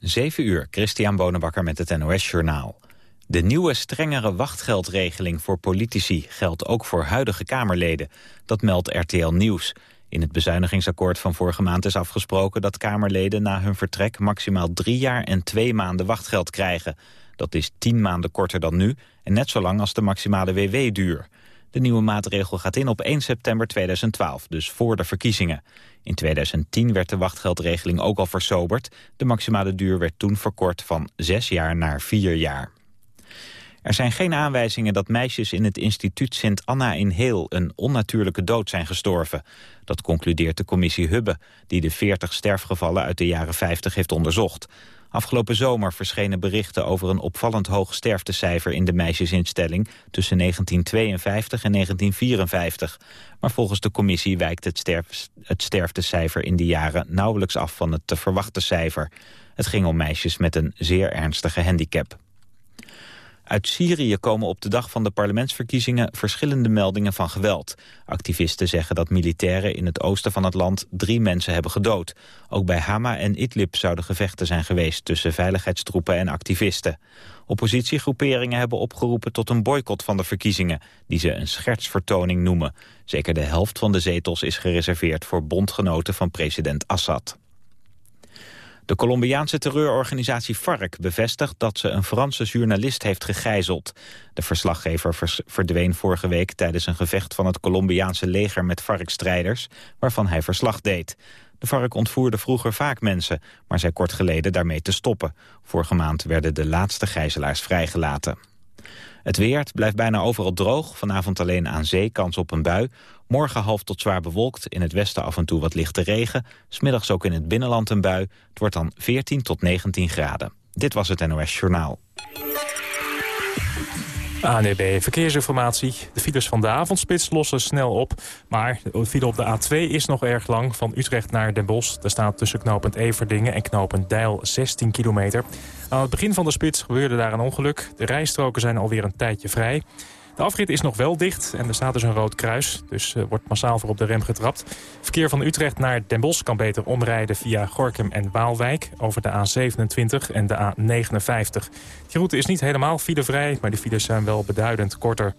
7 uur, Christian Bonenbakker met het NOS Journaal. De nieuwe strengere wachtgeldregeling voor politici geldt ook voor huidige Kamerleden. Dat meldt RTL Nieuws. In het bezuinigingsakkoord van vorige maand is afgesproken dat Kamerleden na hun vertrek maximaal drie jaar en twee maanden wachtgeld krijgen. Dat is tien maanden korter dan nu en net zo lang als de maximale WW-duur. De nieuwe maatregel gaat in op 1 september 2012, dus voor de verkiezingen. In 2010 werd de wachtgeldregeling ook al versoberd. De maximale duur werd toen verkort van zes jaar naar vier jaar. Er zijn geen aanwijzingen dat meisjes in het instituut Sint Anna in Heel een onnatuurlijke dood zijn gestorven. Dat concludeert de commissie Hubbe, die de 40 sterfgevallen uit de jaren 50 heeft onderzocht. Afgelopen zomer verschenen berichten over een opvallend hoog sterftecijfer in de meisjesinstelling tussen 1952 en 1954. Maar volgens de commissie wijkt het, het sterftecijfer in die jaren nauwelijks af van het te verwachten cijfer. Het ging om meisjes met een zeer ernstige handicap. Uit Syrië komen op de dag van de parlementsverkiezingen verschillende meldingen van geweld. Activisten zeggen dat militairen in het oosten van het land drie mensen hebben gedood. Ook bij Hama en Idlib zouden gevechten zijn geweest tussen veiligheidstroepen en activisten. Oppositiegroeperingen hebben opgeroepen tot een boycott van de verkiezingen, die ze een schertsvertoning noemen. Zeker de helft van de zetels is gereserveerd voor bondgenoten van president Assad. De Colombiaanse terreurorganisatie FARC bevestigt dat ze een Franse journalist heeft gegijzeld. De verslaggever verdween vorige week tijdens een gevecht van het Colombiaanse leger met FARC-strijders, waarvan hij verslag deed. De FARC ontvoerde vroeger vaak mensen, maar zei kort geleden daarmee te stoppen. Vorige maand werden de laatste gijzelaars vrijgelaten. Het weer blijft bijna overal droog. Vanavond alleen aan zee kans op een bui. Morgen half tot zwaar bewolkt. In het westen af en toe wat lichte regen. Smiddags ook in het binnenland een bui. Het wordt dan 14 tot 19 graden. Dit was het NOS Journaal. ANEB Verkeersinformatie. De files van de avondspits lossen snel op. Maar de file op de A2 is nog erg lang. Van Utrecht naar Den Bosch. Daar staat tussen knooppunt Everdingen en knooppunt Deil 16 kilometer. Aan het begin van de spits gebeurde daar een ongeluk. De rijstroken zijn alweer een tijdje vrij. De afrit is nog wel dicht en er staat dus een rood kruis. Dus uh, wordt massaal voor op de rem getrapt. Verkeer van Utrecht naar Den Bosch kan beter omrijden via Gorkum en Waalwijk... over de A27 en de A59. Die route is niet helemaal filevrij, maar de files zijn wel beduidend korter.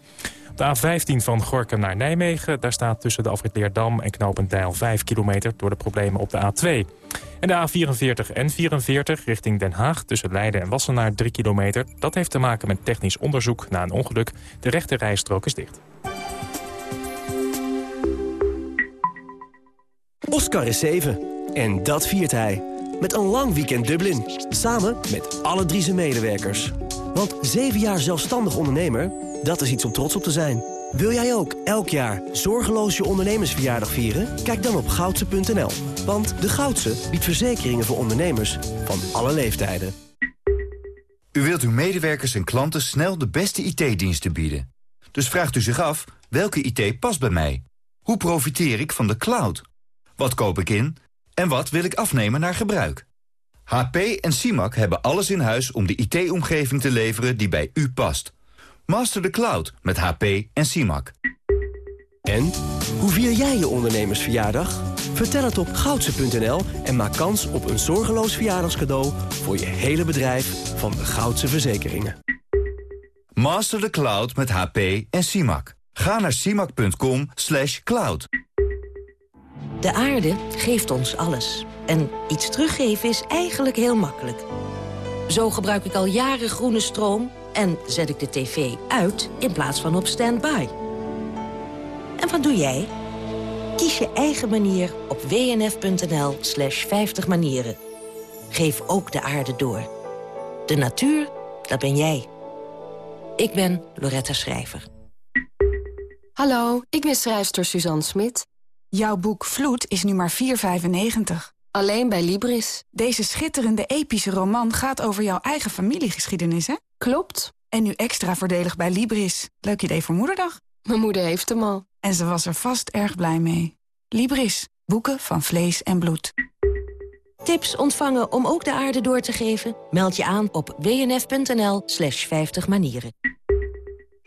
De A15 van Gorkum naar Nijmegen. Daar staat tussen de afrit Leerdam en knooppunt Deil 5 kilometer... door de problemen op de A2. En de A44 en 44 richting Den Haag tussen Leiden en Wassenaar 3 kilometer. Dat heeft te maken met technisch onderzoek na een ongeluk. De rechte rijstrook is dicht. Oscar is 7 en dat viert hij. Met een lang weekend Dublin. Samen met alle drie zijn medewerkers. Want 7 jaar zelfstandig ondernemer, dat is iets om trots op te zijn. Wil jij ook elk jaar zorgeloos je ondernemersverjaardag vieren? Kijk dan op goudse.nl. Want de Goudse biedt verzekeringen voor ondernemers van alle leeftijden. U wilt uw medewerkers en klanten snel de beste IT-diensten bieden. Dus vraagt u zich af, welke IT past bij mij? Hoe profiteer ik van de cloud? Wat koop ik in? En wat wil ik afnemen naar gebruik? HP en CIMAC hebben alles in huis om de IT-omgeving te leveren die bij u past. Master the cloud met HP en CIMAC. En, hoe vier jij je ondernemersverjaardag? Vertel het op goudse.nl en maak kans op een zorgeloos verjaardagscadeau... voor je hele bedrijf van de Goudse Verzekeringen. Master the cloud met HP en CIMAC. Ga naar cimaccom cloud. De aarde geeft ons alles. En iets teruggeven is eigenlijk heel makkelijk. Zo gebruik ik al jaren groene stroom en zet ik de tv uit in plaats van op standby. En wat doe jij? Kies je eigen manier op wnf.nl slash 50 manieren. Geef ook de aarde door. De natuur, dat ben jij. Ik ben Loretta Schrijver. Hallo, ik ben schrijfster Suzanne Smit. Jouw boek Vloed is nu maar 4,95. Alleen bij Libris. Deze schitterende epische roman gaat over jouw eigen familiegeschiedenis, hè? Klopt. En nu extra voordelig bij Libris. Leuk idee voor moederdag. Mijn moeder heeft hem al. En ze was er vast erg blij mee. Libris. Boeken van vlees en bloed. Tips ontvangen om ook de aarde door te geven? Meld je aan op wnf.nl slash 50 manieren.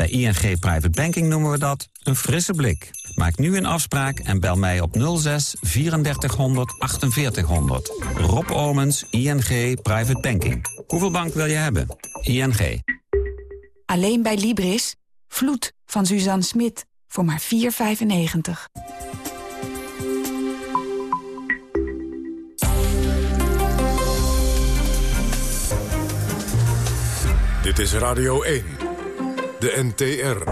Bij ING Private Banking noemen we dat een frisse blik. Maak nu een afspraak en bel mij op 06 3400 4800. Rob Omens, ING Private Banking. Hoeveel bank wil je hebben? ING. Alleen bij Libris. Vloed van Suzanne Smit. Voor maar 4,95. Dit is Radio 1. De NTR.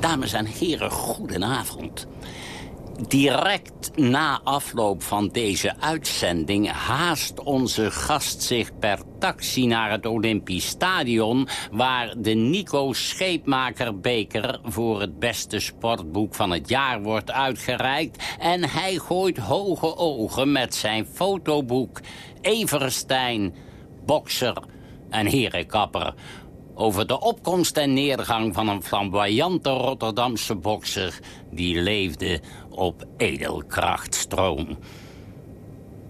Dames en heren, goedenavond. Direct na afloop van deze uitzending haast onze gast zich per taxi naar het Olympisch Stadion... waar de Nico Scheepmakerbeker voor het beste sportboek van het jaar wordt uitgereikt... en hij gooit hoge ogen met zijn fotoboek. Everstein, bokser en herenkapper over de opkomst en neergang van een flamboyante Rotterdamse bokser... die leefde op edelkrachtstroom.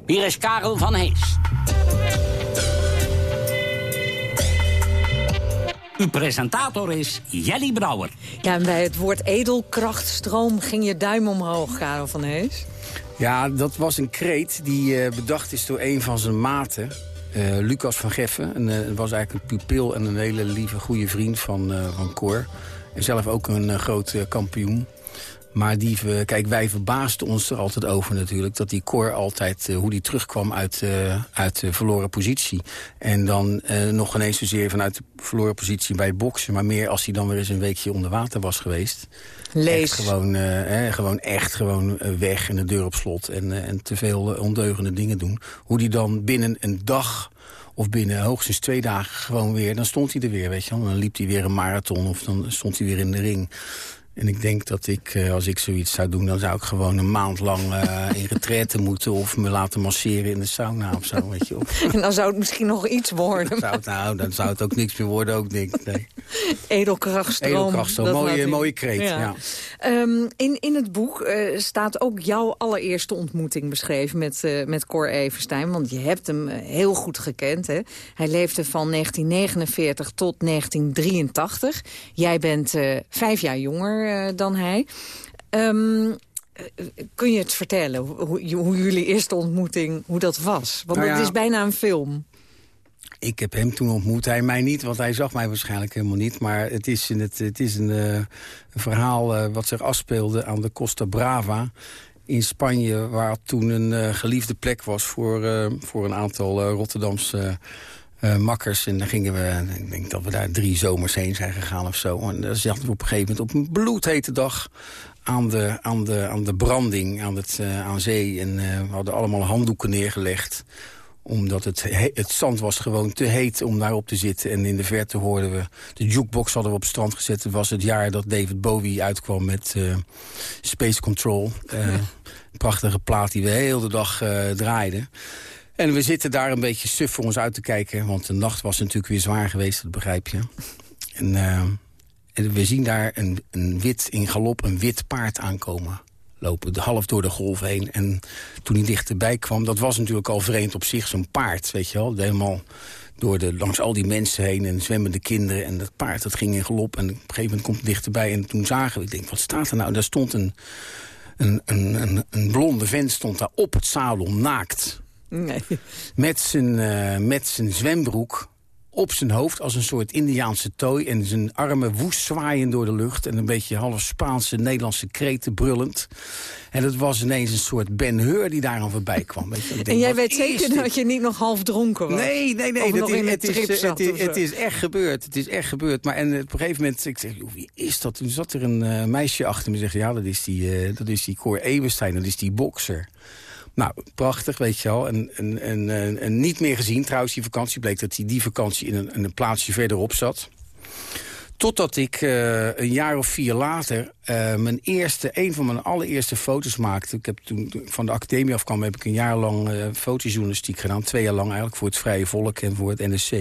Hier is Karel van Hees. Uw presentator is Jelly Brouwer. Ja, en bij het woord edelkrachtstroom ging je duim omhoog, Karel van Hees. Ja, dat was een kreet die uh, bedacht is door een van zijn maten. Uh, Lucas van Geffen. En, uh, was eigenlijk een pupil en een hele lieve, goede vriend van, uh, van Cor. En zelf ook een groot kampioen. Maar die, kijk, wij verbaasden ons er altijd over natuurlijk... dat die Cor altijd, uh, hoe die terugkwam uit, uh, uit de verloren positie. En dan uh, nog ineens zozeer vanuit de verloren positie bij boksen... maar meer als hij dan weer eens een weekje onder water was geweest. Lees. Echt gewoon, eh, gewoon echt gewoon weg en de deur op slot... en, en te veel ondeugende dingen doen. Hoe die dan binnen een dag of binnen hoogstens twee dagen gewoon weer... dan stond hij er weer, weet je wel. Dan liep hij weer een marathon of dan stond hij weer in de ring... En ik denk dat ik, als ik zoiets zou doen... dan zou ik gewoon een maand lang uh, in retraite moeten... of me laten masseren in de sauna of zo, weet je. Of... En dan zou het misschien nog iets worden. Zou het, nou, dan zou het ook niks meer worden, ook denk nee. Edelkrachtstroom. Edelkrachtstroom, mooie, mooie kreet, ja. ja. Um, in, in het boek uh, staat ook jouw allereerste ontmoeting beschreven... met, uh, met Cor Everstein, want je hebt hem heel goed gekend. Hè? Hij leefde van 1949 tot 1983. Jij bent vijf jaar jonger dan hij. Um, kun je het vertellen, hoe, hoe, jullie eerste ontmoeting, hoe dat was? Want nou ja, het is bijna een film. Ik heb hem toen ontmoet, hij mij niet, want hij zag mij waarschijnlijk helemaal niet. Maar het is, in het, het is een, uh, een verhaal uh, wat zich afspeelde aan de Costa Brava in Spanje... waar toen een uh, geliefde plek was voor, voor een aantal Rotterdamse uh, makkers. En dan gingen we, ik denk dat we daar drie zomers heen zijn gegaan of zo. En dan zaten we op een gegeven moment op een bloedhete dag aan de, aan de, aan de branding aan, het, uh, aan zee. En uh, we hadden allemaal handdoeken neergelegd omdat het, het zand was gewoon te heet om daarop te zitten. En in de verte hoorden we... De jukebox hadden we op het strand gezet. Het was het jaar dat David Bowie uitkwam met uh, Space Control. Uh, prachtige plaat die we heel de dag uh, draaiden. En we zitten daar een beetje suf voor ons uit te kijken. Want de nacht was natuurlijk weer zwaar geweest, dat begrijp je. En, uh, en we zien daar een, een wit, in galop een wit paard aankomen. Lopen half door de golf heen. En toen hij dichterbij kwam, dat was natuurlijk al vreemd op zich, zo'n paard. Weet je wel, helemaal door de, langs al die mensen heen en zwemmende kinderen. En dat paard dat ging in galop en op een gegeven moment komt het dichterbij. En toen zagen we, ik denk, wat staat er nou? Daar stond een, een, een, een, een blonde vent stond daar op het zadel, naakt. Nee. Met zijn, uh, met zijn zwembroek op zijn hoofd als een soort Indiaanse tooi... en zijn armen woest zwaaien door de lucht... en een beetje half Spaanse, Nederlandse kreten brullend. En het was ineens een soort Ben Hur die daar aan voorbij kwam. Weet je. Denk, en jij weet zeker dat je niet nog half dronken was? Nee, nee, nee. Dat is, het, is, het, is, het is echt gebeurd. Het is echt gebeurd. Maar en op een gegeven moment, ik zeg, wie is dat? Toen zat er een uh, meisje achter me en zegt... ja, dat is die, uh, dat is die Cor Eberstein, dat is die bokser. Nou, prachtig, weet je wel. En, niet meer gezien trouwens, die vakantie. Bleek dat hij die vakantie in een, een plaatsje verderop zat. Totdat ik uh, een jaar of vier later uh, mijn eerste, een van mijn allereerste foto's maakte. Ik heb toen van de academie afkwam, heb ik een jaar lang uh, fotojournalistiek gedaan. Twee jaar lang eigenlijk voor het Vrije Volk en voor het NSC.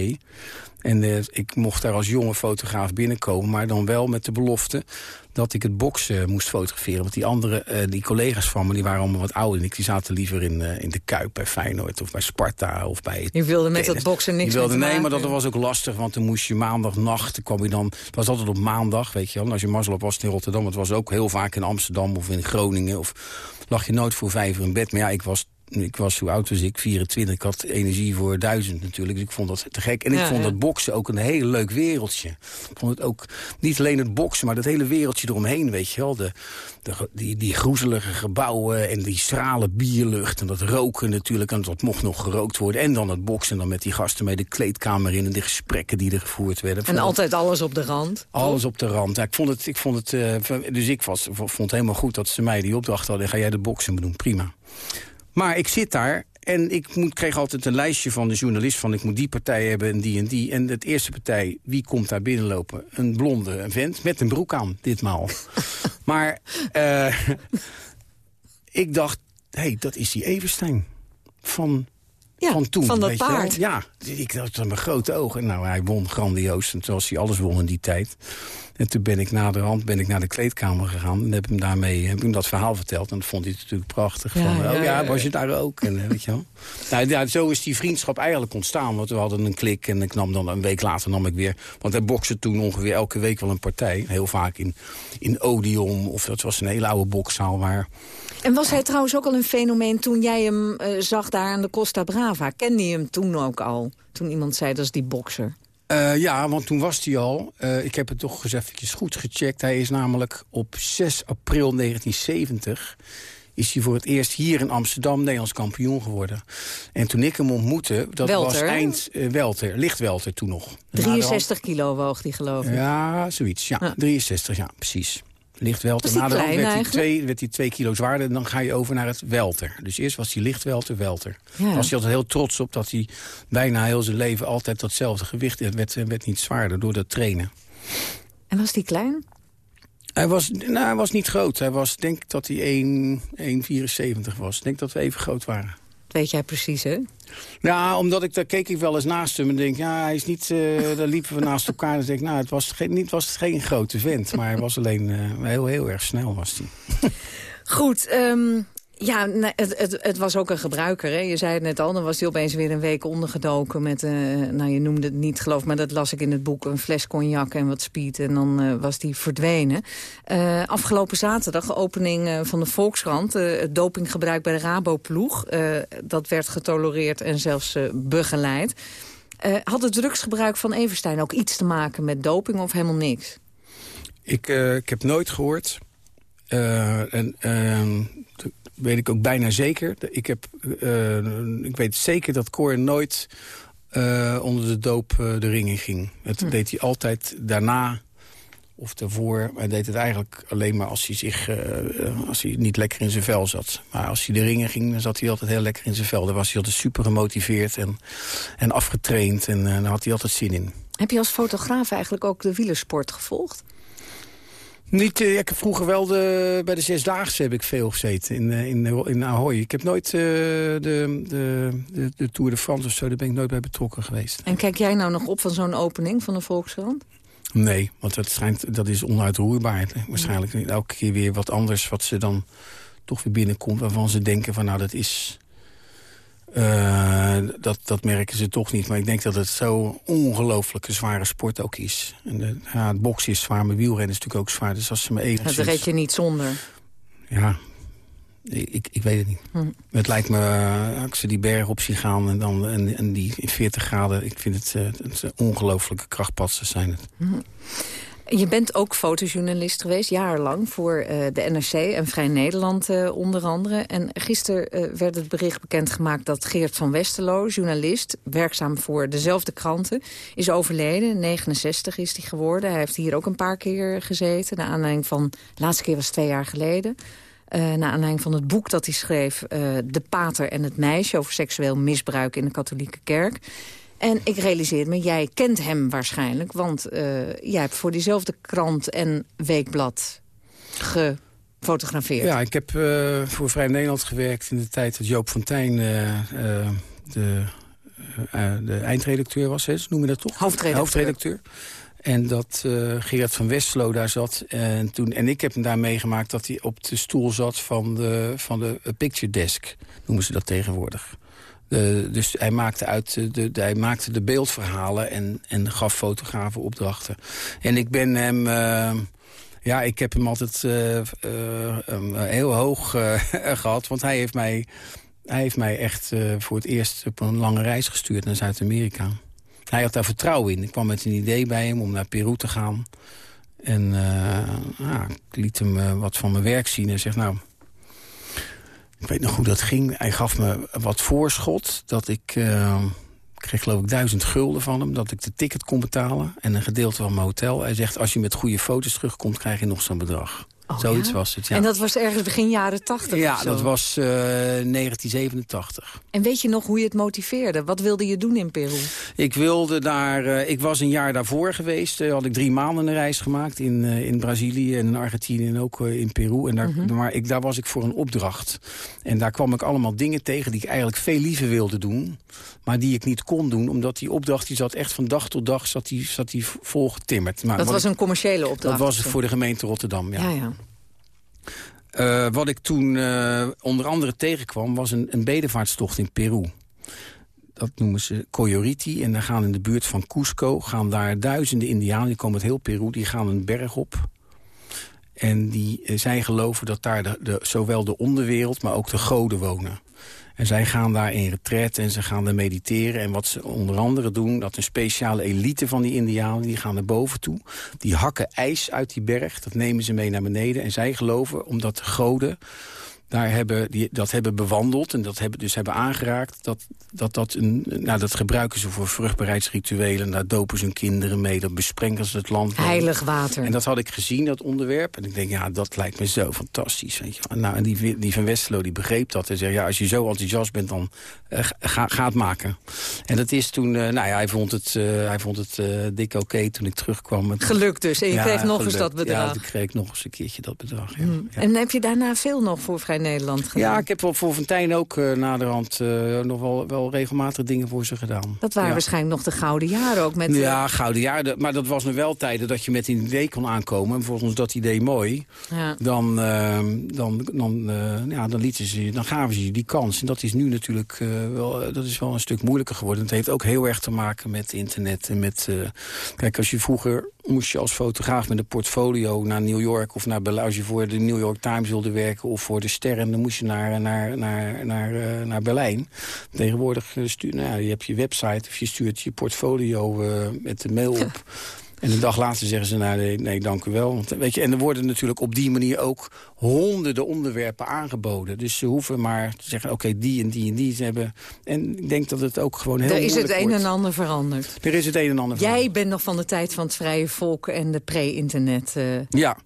En uh, ik mocht daar als jonge fotograaf binnenkomen, maar dan wel met de belofte dat ik het boksen moest fotograferen. Want die andere, uh, die collega's van me, die waren allemaal wat ouder. En ik die zaten liever in, uh, in de Kuip bij Feyenoord of bij Sparta of bij... Je wilde met dat boksen niks wilde, Nee, maar dat was ook lastig, want dan moest je maandagnacht, kwam je dan... Het was altijd op maandag, weet je wel. En als je mazzel op was in Rotterdam, het was ook heel vaak in Amsterdam of in Groningen. Of lag je nooit voor vijf uur in bed. Maar ja, ik was ik was, hoe oud was ik? 24. Ik had energie voor duizend natuurlijk. Dus ik vond dat te gek. En ik Ja, vond dat boksen ook een heel leuk wereldje. Ik vond het ook niet alleen het boksen, maar dat hele wereldje eromheen, weet je wel. De, de, die, die groezelige gebouwen en die strale bierlucht en dat roken natuurlijk. En dat mocht nog gerookt worden. En dan het boksen en dan met die gasten mee de kleedkamer in... en de gesprekken die er gevoerd werden. En altijd alles op de rand. alles op de rand. Ja, ik vond het, ik vond het, eh, dus ik was, vond het helemaal goed dat ze mij die opdracht hadden. Ga jij de boksen doen? Prima. Maar ik zit daar en ik moet, kreeg altijd een lijstje van de journalist... van ik moet die partij hebben en die en die. En het eerste partij, wie komt daar binnenlopen? Een blonde een vent met een broek aan, ditmaal. maar eh, ik dacht, hé, hey, dat is die Everstein van... Ja, van toen, van dat weet je wel. paard. Ja, ik dacht met mijn grote ogen. Nou, hij won grandioos, en zoals hij alles won in die tijd. En toen ben ik naderhand ben ik naar de kleedkamer gegaan... en heb hem daarmee heb hem dat verhaal verteld. En dat vond hij natuurlijk prachtig. Ja, van, ja, oh ja, ja, was je daar ook? En, eh, weet je wel. Nou, ja, zo is die vriendschap eigenlijk ontstaan. Want we hadden een klik en ik nam dan een week later nam ik weer... want hij bokste toen ongeveer elke week wel een partij. Heel vaak in, in Odeon, of dat was een hele oude bokszaal... waar En was hij trouwens ook al een fenomeen toen jij hem eh, zag daar aan de Costa Brava? Kende je hem toen ook al? Toen iemand zei, dat is die bokser. Eh, ja, want toen was hij al. eh, ik heb het toch eens eventjes goed gecheckt. Hij is namelijk op 6 april 1970... is hij voor het eerst hier in Amsterdam Nederlands kampioen geworden. En toen ik hem ontmoette, dat Welter, was eind eh, welter, lichtwelter toen nog. 63 kilo woog die geloof ik. Ja, zoiets. Ja, Ja. 63, ja, precies. Lichtwelter. Na de werd hij, twee, werd hij twee kilo zwaarder en dan ga je over naar het welter. Dus eerst was hij lichtwelter, welter. Ja. Daar was hij altijd heel trots op dat hij bijna heel zijn leven altijd datzelfde gewicht werd. werd, werd niet zwaarder door dat trainen. En was die klein? Hij was, nou, hij was niet groot. Hij was, denk dat hij 1 1,74 was. Ik denk dat we even groot waren. Dat weet jij precies, hè? Ja, omdat ik daar keek ik wel eens naast hem en denk, ja, hij is niet. eh daar liepen we naast elkaar en denk, ik, nou, het was geen, niet, was geen grote vent, maar hij was alleen eh, heel, heel erg snel was hij. Goed, ehm, ja, het, het, was ook een gebruiker. Hè? Je zei het net al, dan was hij opeens weer een week ondergedoken met, eh, nou je noemde het niet geloof, maar dat las ik in het boek, een fles cognac en wat speed. En dan eh, was hij verdwenen. Eh, afgelopen zaterdag, opening van de Volkskrant, het dopinggebruik bij de Rabo-ploeg. dat werd getolereerd en zelfs begeleid. Had het drugsgebruik van Everstein ook iets te maken met doping of helemaal niks? Ik, ik heb nooit gehoord. eh, en ehm, weet ik ook bijna zeker. Ik, heb, eh, ik weet zeker dat Cor nooit eh, onder de doop eh, de ring in ging. Het Hm. deed hij altijd daarna of daarvoor. Hij deed het eigenlijk alleen maar als hij, zich, eh, eh, als hij niet lekker in zijn vel zat. Maar als hij de ringen ging, dan zat hij altijd heel lekker in zijn vel. Dan was hij altijd super gemotiveerd en, en afgetraind. En eh, daar had hij altijd zin in. Heb je als fotograaf eigenlijk ook de wielersport gevolgd? Niet, eh, ik heb vroeger wel de, bij de Zesdaagse heb ik veel gezeten in, eh, in, in Ahoy. Ik heb nooit eh, de, de, de, de Tour de France of zo, daar ben ik nooit bij betrokken geweest. En kijk jij nou nog op van zo'n opening van de Volkskrant? Nee, want dat, schijnt, dat is onuitroeibaar. hè. Waarschijnlijk elke keer weer wat anders wat ze dan toch weer binnenkomt... waarvan ze denken van nou dat is... eh, dat, dat merken ze toch niet. Maar ik denk dat het zo ongelooflijke zware sport ook is. En de, ja, het boksen is zwaar, maar wielrennen is natuurlijk ook zwaar. Dus als ze me Dat enigszins... red je niet zonder. Ja, ik, ik weet het niet. Hm. Het lijkt me, eh, als ze die berg op zien gaan en, dan, en, en die in 40 graden... ik vind het, eh, het ongelooflijke krachtpatsen zijn het. Je bent ook fotojournalist geweest, jarenlang, voor eh, de NRC en Vrij Nederland eh, onder andere. En gisteren eh, werd het bericht bekendgemaakt dat Geert van Westerlo, journalist... werkzaam voor dezelfde kranten, is overleden. 69 is hij geworden. Hij heeft hier ook een paar keer gezeten. Naar aanleiding van, de laatste keer was twee jaar geleden... Uh, naar aanleiding van het boek dat hij schreef... De Pater en het Meisje over seksueel misbruik in de katholieke kerk. En ik realiseer me, jij kent hem waarschijnlijk... want uh, jij hebt voor diezelfde krant en weekblad gefotografeerd. Ja, ik heb uh, voor Vrij Nederland gewerkt in de tijd dat Joop Fontijn... Uh, de, de eindredacteur was, hè? noem je dat toch? Hoofdredacteur. Hoofdredacteur. En dat Gerard van Westlo daar zat. En, toen, en ik heb hem daar meegemaakt dat hij op de stoel zat van de, van de picture desk. Noemen ze dat tegenwoordig. De, dus hij maakte, uit de, hij maakte de beeldverhalen en, en gaf fotografen opdrachten. En ik ben hem... Uh, ja, ik heb hem altijd uh, heel hoog gehad. Want hij heeft mij, hij heeft mij echt voor het eerst op een lange reis gestuurd naar Zuid-Amerika. Hij had daar vertrouwen in. Ik kwam met een idee bij hem om naar Peru te gaan. En ja, ik liet hem wat van mijn werk zien en zeg nou... Ik weet nog hoe dat ging. Hij gaf me wat voorschot. Dat ik, uh, kreeg geloof ik duizend gulden van hem. Dat ik de ticket kon betalen. En een gedeelte van mijn hotel. Hij zegt, als je met goede foto's terugkomt, krijg je nog zo'n bedrag. Oh, Zoiets ja? was het, ja. En dat was ergens begin jaren tachtig Ja, dat was uh, 1987. En weet je nog hoe je het motiveerde? Wat wilde je doen in Peru? Ik wilde daar... Uh, ik was een jaar daarvoor geweest. Uh, had ik drie maanden een reis gemaakt in, in Brazilië en in Argentinië en ook in Peru. En daar, -hmm. Maar ik, daar was ik voor een opdracht. En daar kwam ik allemaal dingen tegen die ik eigenlijk veel liever wilde doen. Maar die ik niet kon doen, omdat die opdracht die zat echt van dag tot dag zat die, zat die volgetimmerd. Maar dat was een commerciële opdracht? Dat was het voor de gemeente Rotterdam, ja. ja, ja. Uh, wat ik toen uh, onder andere tegenkwam was een, een bedevaartstocht in Peru. Dat noemen ze Coyoriti. En daar gaan in de buurt van Cusco gaan daar duizenden indianen. Die komen uit heel Peru. Die gaan een berg op. En die, uh, zij geloven dat daar de, zowel de onderwereld, maar ook de goden wonen. En zij gaan daar in retret en ze gaan daar mediteren. En wat ze onder andere doen, dat een speciale elite van die indianen... die gaan naar boven toe, die hakken ijs uit die berg. Dat nemen ze mee naar beneden. En zij geloven, omdat de goden daar hebben, die, dat hebben bewandeld en dat hebben, dus hebben aangeraakt... Dat, dat, dat, een, nou, dat gebruiken ze voor vruchtbaarheidsrituelen. Daar dopen ze hun kinderen mee, dat besprenken ze het land. Heilig water. En dat had ik gezien, dat onderwerp. En ik denk, ja, dat lijkt me zo fantastisch. Weet je. Nou, en die, die van Westerlo die begreep dat. En zei, ja, als je zo enthousiast bent, dan uh, ga, ga het maken. En dat is toen, uh, nou ja, hij vond het, uh, hij vond het dik oké okay toen ik terugkwam. Gelukt dus. En je ja, kreeg nog eens dat bedrag. Ja, ik kreeg nog eens een keertje dat bedrag. Ja. Hmm. Ja. En heb je daarna veel nog voor Vrij Nederland gedaan? Ja, ik heb voor Fontijn ook uh, naderhand uh, nog wel, wel regelmatig dingen voor ze gedaan. Dat waren ja. waarschijnlijk nog de gouden jaren ook. Met ja, gouden jaren. Maar dat was nu wel tijden dat je met een idee kon aankomen. En volgens dat idee mooi. Ja. Dan, uh, dan, dan, ja, dan, lieten ze, dan gaven ze je die kans. En dat is nu natuurlijk wel, dat is wel een stuk moeilijker geworden. Het heeft ook heel erg te maken met internet. En met, kijk, als je vroeger moest je als fotograaf met een portfolio naar New York... of naar als je voor de New York Times wilde werken of voor de Sterren... dan moest je naar, naar, naar, naar, uh, naar Berlijn. Tegenwoordig uh, stuur, nou ja, je hebt je website of je stuurt je portfolio uh, met de mail Ja. En een dag later zeggen ze, nou, nee, nee, dank u wel. Want, weet je, en er worden natuurlijk op die manier ook honderden onderwerpen aangeboden. Dus ze hoeven maar te zeggen, oké, okay, die en die en die ze hebben. En ik denk dat het ook gewoon heel Er is het een wordt. en ander veranderd. Er is het een en ander Jij veranderd. bent nog van de tijd van het vrije volk en de pre-internet... Uh... Ja,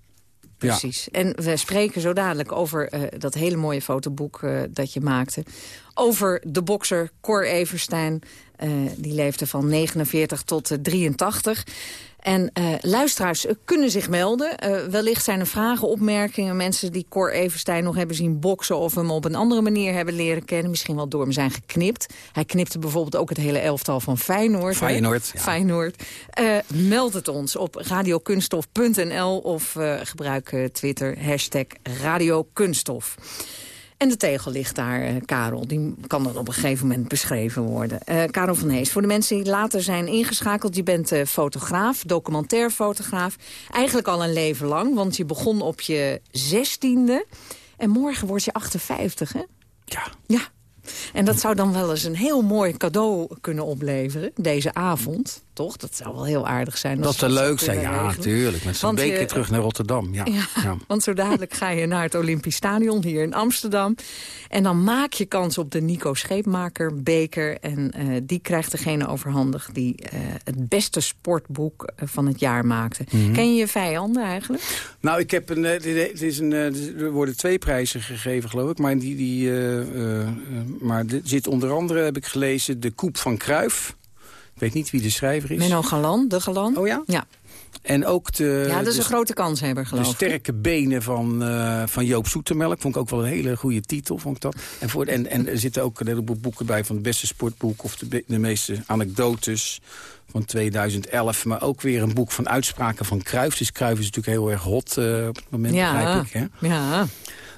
Precies. Ja. En we spreken zo dadelijk over uh, dat hele mooie fotoboek uh, dat je maakte. Over de bokser Cor Everstein. Uh, die leefde van 49 tot 83. En uh, luisteraars kunnen zich melden. Uh, wellicht zijn er vragen, opmerkingen. Mensen die Cor Everstein nog hebben zien boksen... of hem op een andere manier hebben leren kennen. Misschien wel door hem zijn geknipt. Hij knipte bijvoorbeeld ook het hele elftal van Feyenoord. Feyenoord, ja. Feyenoord. Meld het ons op radiokunststof.nl... of gebruik Twitter, hashtag radiokunststof. En de tegel ligt daar, uh, Karel. Die kan dan op een gegeven moment beschreven worden. Uh, Karel van Hees, voor de mensen die later zijn ingeschakeld... je bent uh, fotograaf, documentair fotograaf. Eigenlijk al een leven lang, want je begon op je zestiende. En morgen word je 58, hè? Ja. Ja. En dat zou dan wel eens een heel mooi cadeau kunnen opleveren, deze avond. Toch? Dat zou wel heel aardig zijn. Dat zou leuk zijn, ja, natuurlijk. Met zo'n beker terug naar Rotterdam. Ja, ja, ja, want zo dadelijk ga je naar het Olympisch Stadion hier in Amsterdam. En dan maak je kans op de Nico Scheepmaker beker. En uh, die krijgt degene overhandig die uh, het beste sportboek van het jaar maakte. Mm -hmm. Ken je je vijanden eigenlijk? Nou, ik heb een, het is een, er worden twee prijzen gegeven, geloof ik. Maar, die, die, uh, maar er zit onder andere, heb ik gelezen, de Koep van Kruif weet niet wie de schrijver is. Menno Galan, de Galan. Oh ja? Ja. En ook de... Ja, dat is de, een grote kanshebber, geloof De ik. sterke benen van, uh, van Joop Zoetemelk. Vond ik ook wel een hele goede titel, vond ik dat. En, voor, en, en er zitten ook een heleboel boeken bij van het beste sportboek... of de, de meeste anekdotes van 2011. Maar ook weer een boek van uitspraken van Cruijff. Dus Cruijff is natuurlijk heel erg hot uh, op het moment, ja, begrijp ik. Hè? Ja,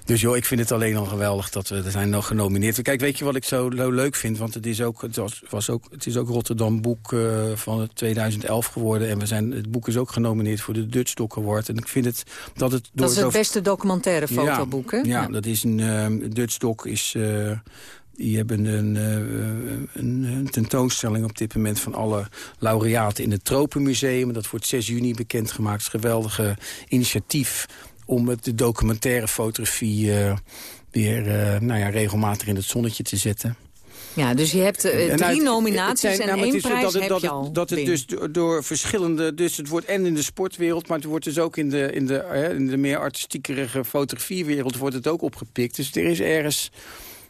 Dus joh, ik vind het alleen al geweldig dat we er zijn nog genomineerd. Kijk, weet je wat ik zo leuk vind? Want het is ook, het was, was ook, het is ook Rotterdam boek uh, van 2011 geworden. En we zijn, het boek is ook genomineerd voor de Dutch Doc Award. En ik vind het dat het... Door dat is het beste documentaire fotoboek, ja, hè? Ja, dat is een... Uh, Dutch Doc is... Uh, die hebben een, uh, een, een, tentoonstelling op dit moment van alle laureaten in het Tropenmuseum. Dat wordt 6 juni bekendgemaakt. Het geweldige initiatief om het, de documentaire fotografie uh, weer uh, nou ja, regelmatig in het zonnetje te zetten. Ja, dus je hebt uh, drie nominaties zijn, en nou, één prijs dat het, heb dat je al Dat het dus door, door, verschillende... Dus het wordt en in de sportwereld, maar het wordt dus ook in de, in de, in de meer artistiekerige fotografiewereld wordt het ook opgepikt. Dus er is ergens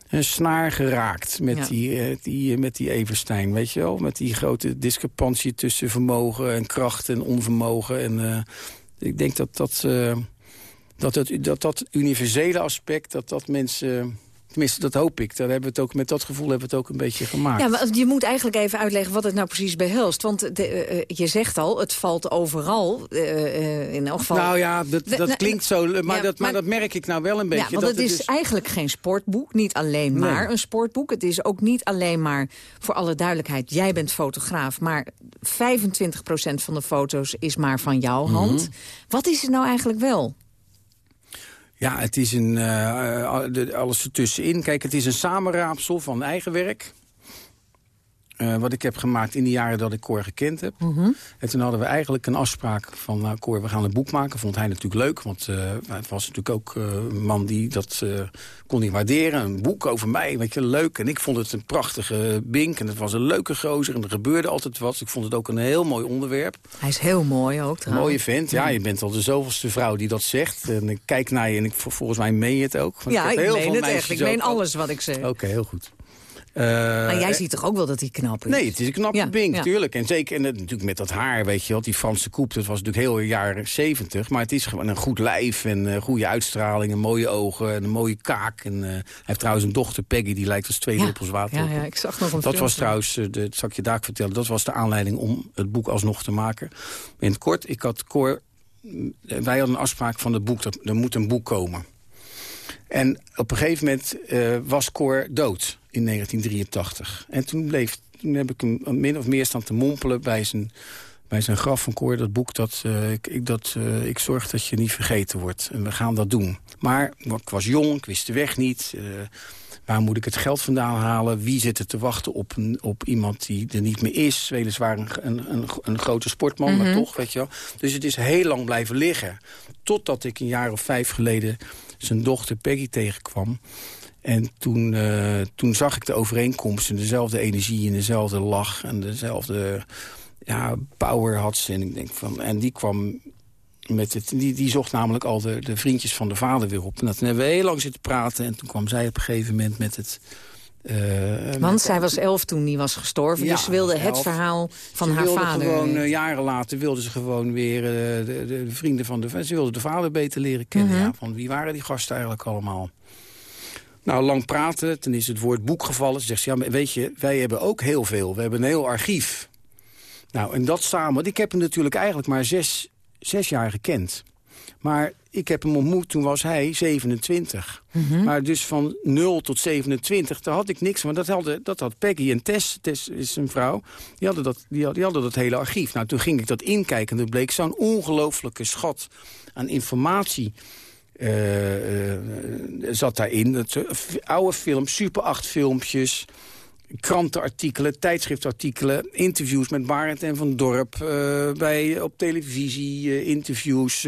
een snaar geraakt met, ja. die, uh, die, met die Everstein, weet je wel? Met die grote discrepantie tussen vermogen en kracht en onvermogen. En ik denk dat dat, dat, het, dat dat universele aspect, dat dat mensen... Tenminste, dat hoop ik. Daar hebben we het ook, met dat gevoel hebben we het ook een beetje gemaakt. Ja, maar je moet eigenlijk even uitleggen wat het nou precies behelst. Want de, uh, je zegt al, het valt overal. Uh, in elk geval... Nou ja, dat, dat klinkt zo, maar, ja, dat, maar, maar, dat merk ik nou wel een beetje. Ja, want dat het is dus... eigenlijk geen sportboek. Niet alleen maar nee. een sportboek. Het is ook niet alleen maar, voor alle duidelijkheid... jij bent fotograaf, maar 25% van de foto's is maar van jouw hand. Mm -hmm. Wat is het nou eigenlijk wel? Ja, het is een, uh, alles ertussenin. Kijk, het is een samenraapsel van eigen werk. Uh, wat ik heb gemaakt in de jaren dat ik Cor gekend heb. Mhm. Mm -hmm. En toen hadden we eigenlijk een afspraak van... Nou, Cor, we gaan een boek maken. Vond hij natuurlijk leuk. Want uh, het was natuurlijk ook een man die dat kon niet waarderen. Een boek over mij, weet je, leuk. En ik vond het een prachtige bink. En het was een leuke gozer. En er gebeurde altijd wat. Ik vond het ook een heel mooi onderwerp. Hij is heel mooi ook Een mooie vent. Ja, je bent al de zoveelste vrouw die dat zegt. En ik kijk naar je en ik, volgens mij meen je het ook. Want ja, ik, ik meen het echt. Ik meen alles wat ik zeg. Oké, okay, heel goed. Maar jij ziet toch ook wel dat hij knap is? Nee, het is een knappe ja, bink, ja. tuurlijk. En zeker en natuurlijk met dat haar, weet je wel. Die Franse koep, dat was natuurlijk heel jaren zeventig. Maar het is gewoon een goed lijf en uh, goede uitstraling. En mooie ogen en een mooie kaak. En hij heeft trouwens een dochter, Peggy, die lijkt als twee druppels water. Ja, ja, ik zag nog een Dat was trouwens, de, dat zal ik je daar vertellen, dat was de aanleiding om het boek alsnog te maken. In het kort, ik had Cor... Wij hadden een afspraak van het boek, dat er moet een boek komen. En op een gegeven moment uh, was Cor dood in 1983. En toen, bleef, toen heb ik hem min of meer staan te mompelen bij zijn, bij zijn graf van Cor. Dat boek, dat, uh, ik, dat, uh, ik zorg dat je niet vergeten wordt. En we gaan dat doen. Maar ik was jong, ik wist de weg niet. waar moet ik het geld vandaan halen? Wie zit er te wachten op, een, op iemand die er niet meer is? Weliswaar een, een, een, een grote sportman, mm -hmm. maar toch, weet je wel. Dus het is heel lang blijven liggen. Totdat ik een jaar of vijf geleden zijn dochter Peggy tegenkwam. En toen, uh, toen zag ik de overeenkomsten, dezelfde energie en dezelfde lach en dezelfde ja, power had ze. En, ik denk van, en die kwam met het, die, die zocht namelijk al de, de vriendjes van de vader weer op. En dat, hebben we heel lang zitten praten en toen kwam zij op een gegeven moment met het... Uh, Want zij was elf toen die was gestorven, ja, dus ze wilde het verhaal van ze haar vader... Gewoon, uh, jaren later wilde ze gewoon weer uh, de, de, de, vrienden van de... Ze wilde de vader beter leren kennen. Mm -hmm. ja, van wie waren die gasten eigenlijk allemaal? Nou, lang praten, toen is het woord boek gevallen. Ze zegt, ja, maar weet je, wij hebben ook heel veel. We hebben een heel archief. Nou, en dat samen... Ik heb hem natuurlijk eigenlijk maar zes, zes jaar gekend. Maar ik heb hem ontmoet, toen was hij 27. Hm. Mm -hmm. Maar dus van 0 tot 27, daar had ik niks. Maar dat, hadden, dat had Peggy en Tess, Tess is een vrouw, die hadden, dat, die, hadden, die hadden dat hele archief. Nou, toen ging ik dat inkijken en er bleek zo'n ongelooflijke schat aan informatie... Uh, uh, zat daarin. Dat, oude films, Super 8 filmpjes, krantenartikelen, tijdschriftartikelen... interviews met Barend en Van Dorp, bij, op televisie, interviews...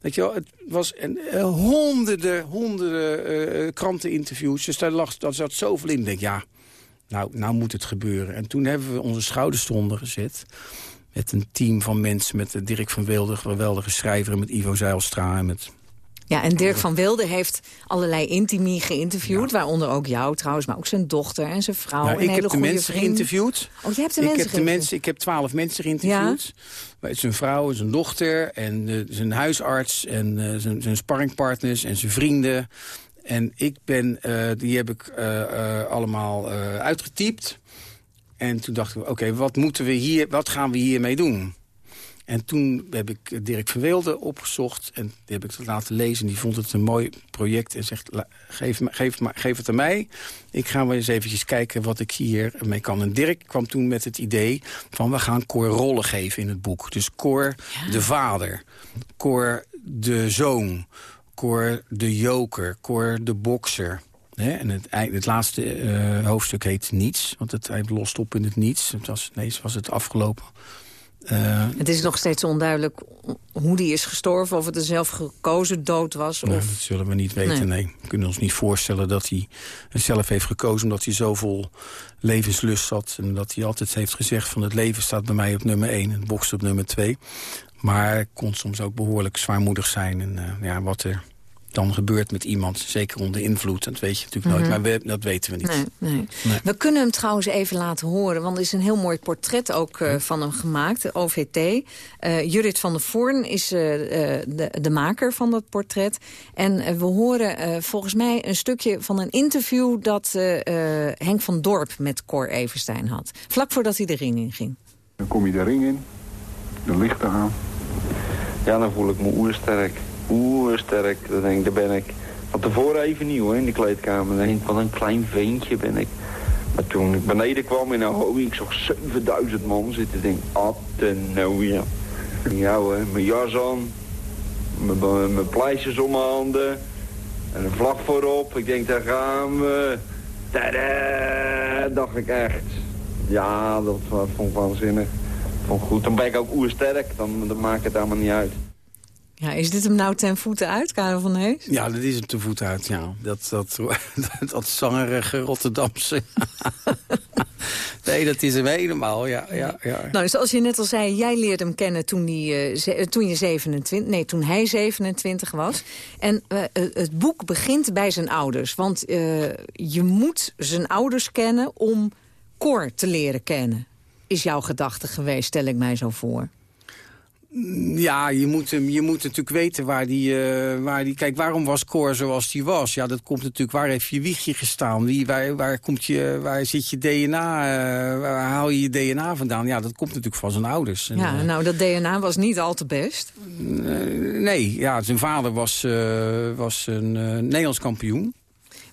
Weet je het was een, honderden, honderden kranteninterviews. Dus daar, lag, daar zat zoveel in. Ik denk, ja, nou, nou moet het gebeuren. En toen hebben we onze schouders eronder gezet met een team van mensen... met Dirk van Wilder, geweldige schrijver... met Ivo Zeilstra en met Ja, en Dirk van Wilde heeft allerlei intimi geïnterviewd. Waaronder ook jou trouwens, maar ook zijn dochter en zijn vrouw. Nou, en ik hele heb de mensen vriend. geïnterviewd. Oh, je hebt de ik mensen heb de mensen, Ik heb twaalf mensen geïnterviewd. Ja? Zijn vrouw, zijn dochter en eh, zijn huisarts... en eh, zijn, zijn sparringpartners en zijn vrienden. En ik ben, eh, die heb ik allemaal uitgetypt. En toen dachten we, oké, wat moeten we hier, wat gaan we hiermee doen? En toen heb ik Dirk van Weelde opgezocht en die heb ik het laten lezen. Die vond het een mooi project en zegt, geef, geef, geef het aan mij. Ik ga maar eens eventjes kijken wat ik hier mee kan. En Dirk kwam toen met het idee van we gaan Cor rollen geven in het boek. Dus Cor de vader, Cor de zoon, Cor de joker, Cor de bokser. En het, het laatste eh, hoofdstuk heet Niets, want het, hij lost op in het niets. Het was, nee, was het afgelopen. Eh, Het is nog steeds onduidelijk hoe die is gestorven. Of het een zelfgekozen dood was. Nou, Of... dat zullen we niet weten, Nee. nee. We kunnen ons niet voorstellen dat hij het zelf heeft gekozen... omdat hij zo vol levenslust zat. En dat hij altijd heeft gezegd van het leven staat bij mij op nummer 1... en het bokst op nummer 2. Maar kon soms ook behoorlijk zwaarmoedig zijn. En eh, ja, wat er dan gebeurt met iemand, zeker onder invloed... dat weet je natuurlijk Mhm. nooit, maar we, dat weten we niet. Nee, nee. Nee. We kunnen hem trouwens even laten horen. Want er is een heel mooi portret ook eh, van hem gemaakt. De OVT. Eh, Judith van der Voorn is eh, de, de maker van dat portret. En we horen eh, volgens mij een stukje van een interview... dat eh, eh, Henk van Dorp met Cor Everstein had. Vlak voordat hij de ring in ging. Dan kom je de ring in, de lichten aan. Ja, dan voel ik me oersterk. Oersterk, dan denk daar ben ik. Van tevoren even nieuw hoor, in de kleedkamer. Dan wat een klein veentje ben ik. Maar toen ik beneden kwam in Ahoy, ik zag 7000 man zitten. denk attenooia. Ja hoor, mijn jas aan. Mijn, mijn pleisters om mijn handen. En een vlag voorop. Ik denk, daar gaan we. Tada, dacht ik echt. Ja, dat vond ik waanzinnig. Vond ik goed. Dan ben ik ook oersterk. Dan, dan maakt het allemaal niet uit. Ja, is dit hem nou ten voete uit, Karel van Hees? Ja, dat is hem te voet uit, ja. Dat, dat, dat zangerige Rotterdamse. nee, dat is hem helemaal, ja. ja, ja. Nou, zoals je net al zei, jij leerde hem kennen toen, hij, eh, eh, toen je 27, nee, toen hij 27 was. En eh, het boek begint bij zijn ouders. Want je moet zijn ouders kennen om Cor te leren kennen. Is jouw gedachte geweest, stel ik mij zo voor. Ja, je moet, hem, je moet natuurlijk weten waar die, eh, waar die... Kijk, waarom was Cor zoals die was? Ja, dat komt natuurlijk... Waar heeft je wiegje gestaan? Wie, waar, waar, komt je, waar zit je DNA? eh, waar haal je je DNA vandaan? Ja, dat komt natuurlijk van zijn ouders. En, Ja, eh, nou, dat DNA was niet al te best. eh, nee, ja, zijn vader was, was een Nederlands kampioen.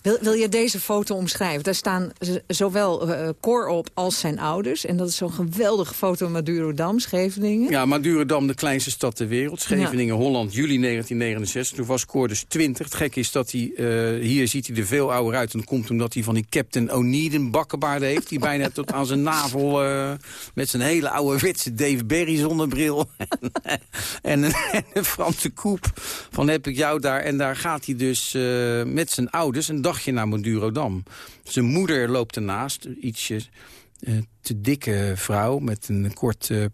Wil, wil je deze foto omschrijven? Daar staan zowel eh, Cor op als zijn ouders. En dat is zo'n geweldige foto Madurodam, Scheveningen. Ja, Madurodam, de kleinste stad ter wereld. Scheveningen, Holland, juli 1969. Toen was Cor dus 20. Het gekke is dat hij, eh, hier ziet hij er veel ouder uit. En dat komt omdat hij van die Captain O'Neiden bakkenbaarden heeft. Die bijna tot aan zijn navel eh, met zijn hele oude witse Dave Berry zonnebril. en, een, en een Franse koep van heb ik jou daar. En daar gaat hij dus met zijn ouders een dagje naar Madurodam. Zijn moeder loopt ernaast, ietsje eh, te dikke vrouw met een kort, eh, eh,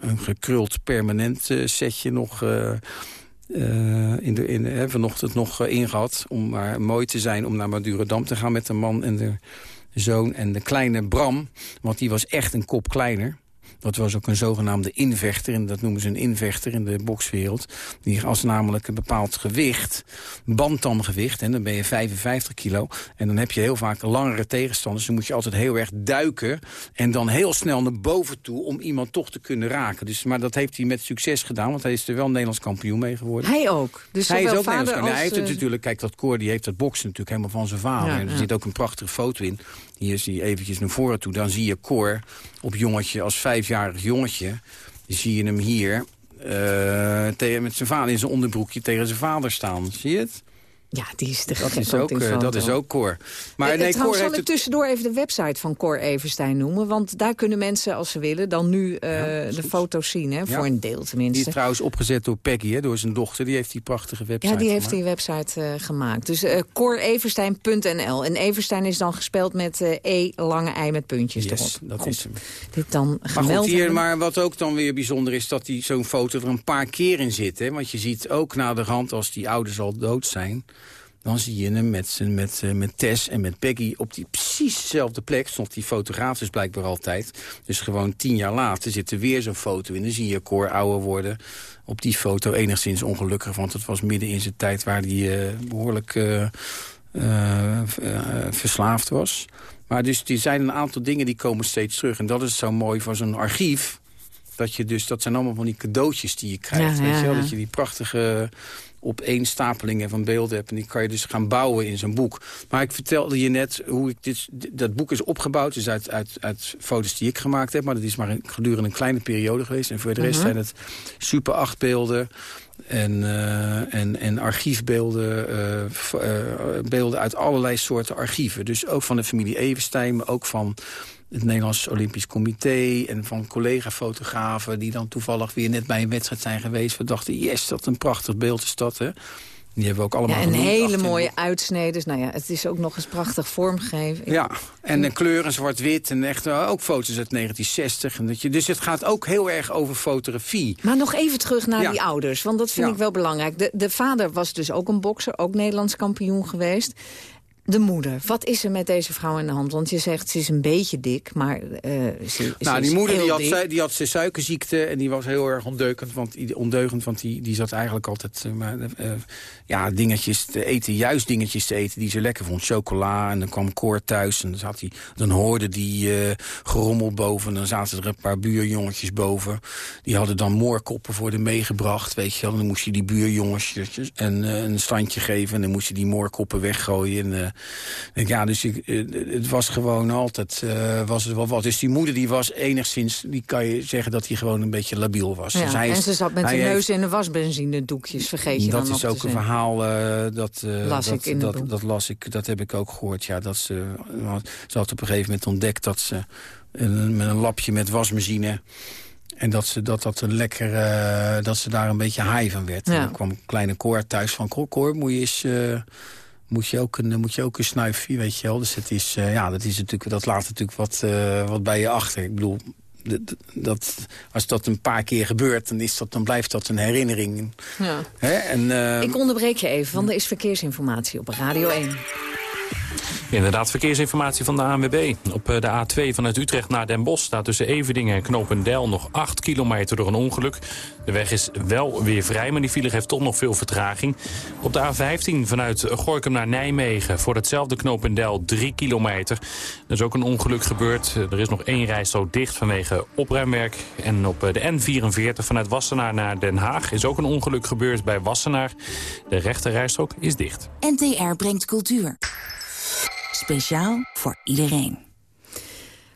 een gekruld permanent setje nog... in de, in, vanochtend nog eh, ingehad om maar mooi te zijn om naar Madurodam te gaan met de man en de zoon en de kleine Bram. Want die was echt een kop kleiner. Dat was ook een zogenaamde invechter, en dat noemen ze een invechter in de bokswereld. Die als namelijk een bepaald gewicht, bantamgewicht, en dan ben je 55 kilo. En dan heb je heel vaak langere tegenstanders. Dan moet je altijd heel erg duiken en dan heel snel naar boven toe om iemand toch te kunnen raken. Dus, maar dat heeft hij met succes gedaan, want hij is er wel Nederlands kampioen mee geworden. Hij ook. Dus hij is ook vader Nederlands kampioen. Hij heeft als, het eh, natuurlijk, kijk dat Cor die heeft dat boksen natuurlijk helemaal van zijn vader. Ja, en er ja. zit ook een prachtige foto in. Hier is hij eventjes naar voren toe. Dan zie je Cor op jongetje, als vijfjarig jongetje. Zie je hem hier eh, met zijn vader in zijn onderbroekje tegen zijn vader staan. Zie je het? Ja, die is de dat is ook, uh, Dat is ook Cor. Maar uh, nee, Cor zal ik het... tussendoor even de website van Cor Everstein noemen? Want daar kunnen mensen, als ze willen, dan nu uh, de foto's zien. Hè, voor een deel tenminste. Die is trouwens opgezet door Peggy, hè, door zijn dochter. Die heeft die prachtige website Ja, die heeft gemaakt. die website gemaakt. Dus coreverstein.nl. En Everstein is dan gespeld met E, lange ei met puntjes yes, erop. dat goed. is hem. Dit dan maar gemeld goed, hier, maar wat ook dan weer bijzonder is... dat die zo'n foto er een paar keer in zit. Hè? Want je ziet ook na de rand, als die ouders al dood zijn... dan zie je hem met, met, uh, met Tess en met Peggy op die precies dezelfde plek. Stond die fotograaf dus blijkbaar altijd. Dus gewoon tien jaar later zit er weer zo'n foto in. Dan zie je Cor ouder worden. Op die foto enigszins ongelukkig, want het was midden in zijn tijd... waar hij uh, behoorlijk uh, verslaafd was. Maar dus er zijn een aantal dingen die komen steeds terug. En dat is zo mooi van zo'n archief. Dat, je dus, dat zijn allemaal van die cadeautjes die je krijgt. Ja, weet ja, je wel? ja. Dat je die prachtige opeenstapelingen van beelden hebt. En die kan je dus gaan bouwen in zo'n boek. Maar ik vertelde je net hoe ik dit... Dat boek is opgebouwd, dus uit, uit, uit foto's die ik gemaakt heb. Maar dat is maar een, gedurende een kleine periode geweest. En voor de rest Mhm. zijn het super acht beelden. En, uh, en, en archiefbeelden, uh, uh, beelden uit allerlei soorten archieven. Dus ook van de familie Evenstein, maar ook van het Nederlands Olympisch Comité... en van collega-fotografen die dan toevallig weer net bij een wedstrijd zijn geweest. We dachten, yes, dat een prachtig beeld is dat, hè. Die hebben we ook allemaal Ja, een genoemd hele mooie uitsnede. Nou ja, het is ook nog eens prachtig vormgegeven. Ik- Ja, en de kleuren zwart-wit en echt uh, ook foto's uit 1960. En dat je, dus het gaat ook heel erg over fotografie. Maar nog even terug naar Ja. die ouders, want dat vind Ja. ik wel belangrijk. De, de vader was dus ook een bokser, ook Nederlands kampioen geweest. De moeder, wat is er met deze vrouw in de hand? Want je zegt, ze is een beetje dik, maar eh ze, Nou, die moeder die had, su- die had suikerziekte en die was heel erg ondeugend. Want, die- ondeugend, want die, die zat eigenlijk altijd maar, eh, ja, dingetjes te eten. Juist dingetjes te eten die ze lekker vond. Chocola en dan kwam Koor thuis en dan, zat die, dan hoorde die eh gerommel boven. En dan zaten er een paar buurjongetjes boven. Die hadden dan moorkoppen voor de meegebracht. Weet je wel. En dan moest je die buurjongetjes een, eh, een standje geven. En dan moest je die moorkoppen weggooien. En, eh, ja, dus ik, het was gewoon altijd was het wel wat. Dus die moeder die was enigszins, die kan je zeggen dat hij gewoon een beetje labiel was. Ja, Dus hij en ze zat met de heeft- neus in de wasbenzine doekjes, vergeet je dat dan is ook een zeggen. Verhaal, eh, dat, eh, Las dat, ik dat, dat las ik, dat heb ik ook gehoord. Ja, dat ze, ze had op een gegeven moment ontdekt dat ze een, met een lapje met wasmachine... En dat ze, dat, dat, een lekker, eh, dat ze daar een beetje high van werd. Ja. En dan kwam een kleine koor thuis van... Koor, moet je eens... moet je, ook een, moet je ook een snuifje, weet je wel. Dus het is, ja, dat, is natuurlijk, dat laat natuurlijk wat, wat bij je achter. Ik bedoel, dat, als dat een paar keer gebeurt, dan, is dat, dan blijft dat een herinnering. Ja. Hè? En, eh, Ik onderbreek je even, want er is verkeersinformatie op Radio 1. Inderdaad, verkeersinformatie van de ANWB. Op eh, de A2 vanuit Utrecht naar Den Bosch staat tussen Everdingen en Knopendijl nog 8 kilometer door een ongeluk. De weg is wel weer vrij, maar die file heeft toch nog veel vertraging. Op de A15 vanuit Gorkum naar Nijmegen voor hetzelfde Knopendijl 3 kilometer. Er is ook een ongeluk gebeurd. Er is nog één rijstrook dicht vanwege opruimwerk. En op eh, de N44 vanuit Wassenaar naar Den Haag is ook een ongeluk gebeurd bij Wassenaar. De rechte rijstrook is dicht. NTR brengt cultuur. Speciaal voor iedereen.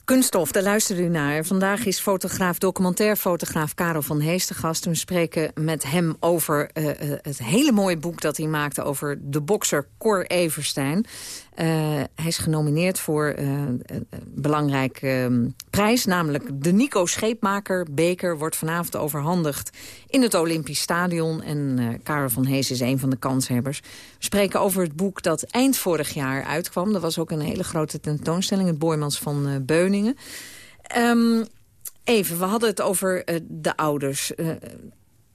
Kunststof, daar luistert u naar. Vandaag is fotograaf, documentairfotograaf Karel van Hees gast. We spreken met hem over eh, eh, het hele mooie boek dat hij maakte... over de bokser Cor Everstein. Eh, hij is genomineerd voor eh, een belangrijke eh, prijs... namelijk de Nico Scheepmaker Beker wordt vanavond overhandigd... in het Olympisch Stadion. En eh Karel van Hees is een van de kanshebbers. We spreken over het boek dat eind vorig jaar uitkwam. Er was ook een hele grote tentoonstelling, het Boymans van Beuningen. Ehm, even, we hadden het over de ouders.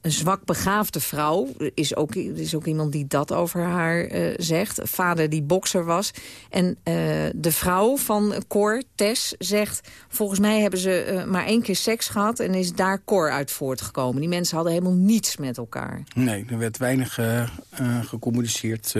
Een zwak begaafde vrouw is ook, is ook iemand die dat over haar eh, zegt. Vader die bokser was. En eh, de vrouw van Cor, Tess, zegt... volgens mij hebben ze eh, maar één keer seks gehad... en is daar Cor uit voortgekomen. Die mensen hadden helemaal niets met elkaar. Nee, er werd weinig gecommuniceerd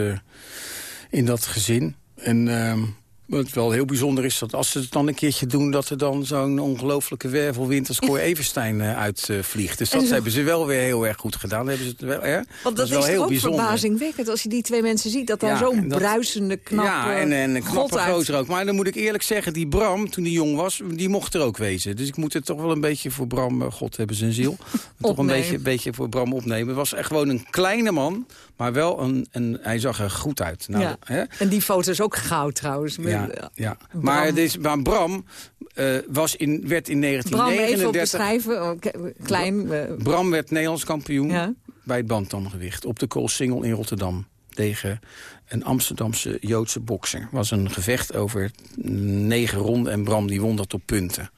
in dat gezin. En ehm, Wat wel heel bijzonder is dat als ze het dan een keertje doen... dat er dan zo'n ongelofelijke wervelwind als Cor Everstein uh, uitvliegt. dus dat zo... hebben ze wel weer heel erg goed gedaan. Hebben ze het wel, hè? Want dat, dat is, is heel ook bijzonder. verbazingwekkend als je die twee mensen ziet... dat daar ja, zo'n bruisende, knappe Ja, en, en een knappe gozer ook. Maar dan moet ik eerlijk zeggen, die Bram, toen hij jong was... die mocht er ook wezen. Dus ik moet het toch wel een beetje voor Bram... Uh, God hebben zijn ziel. toch een beetje, beetje voor Bram opnemen. Het was echt gewoon een kleine man... maar wel een, een, hij zag er goed uit. Nou, ja. hè? En die foto is ook goud trouwens. Ja, ja. Maar, maar Bram uh, was in, werd in 1939... Bram, even oh, klein. Uh, Bram werd Nederlands kampioen ja. bij het bantamgewicht. Op de Koolsingel in Rotterdam. Tegen een Amsterdamse Joodse bokser. was een gevecht over negen ronden en Bram die won dat op punten.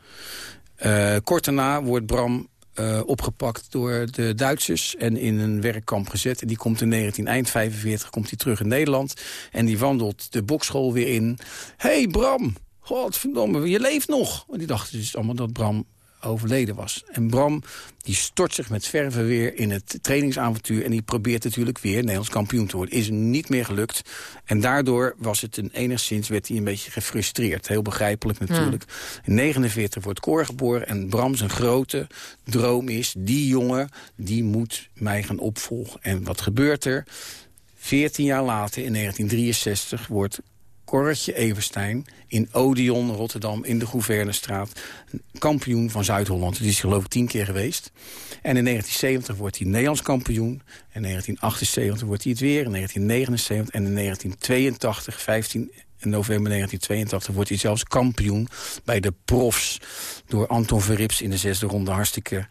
Uh, kort daarna wordt Bram uh, opgepakt door de Duitsers en in een werkkamp gezet. En die komt in 19, eind 45 komt hij terug in Nederland. En die wandelt de bokschool weer in. hey Bram, godverdomme, je leeft nog. En die dachten dus allemaal dat Bram overleden was. En Bram die stort zich met verven weer in het trainingsavontuur... en die probeert natuurlijk weer Nederlands kampioen te worden. Is niet meer gelukt. En daardoor was het een enigszins, werd hij een beetje gefrustreerd. Heel begrijpelijk natuurlijk. In 49 wordt Cor geboren en Bram zijn grote droom is... die jongen, die moet mij gaan opvolgen. En wat gebeurt er? 14 jaar later, in 1963, wordt Corretje Everstein in Odeon, Rotterdam, in de Gouvernestraat. Kampioen van Zuid-Holland. Die is geloof ik tien keer geweest. En in 1970 wordt hij Nederlands kampioen. In 1978 wordt hij het weer. In 1979 en in 1982, 15 in november 1982 wordt hij zelfs kampioen bij de profs. Door Anton Verrips in de zesde ronde hartstikke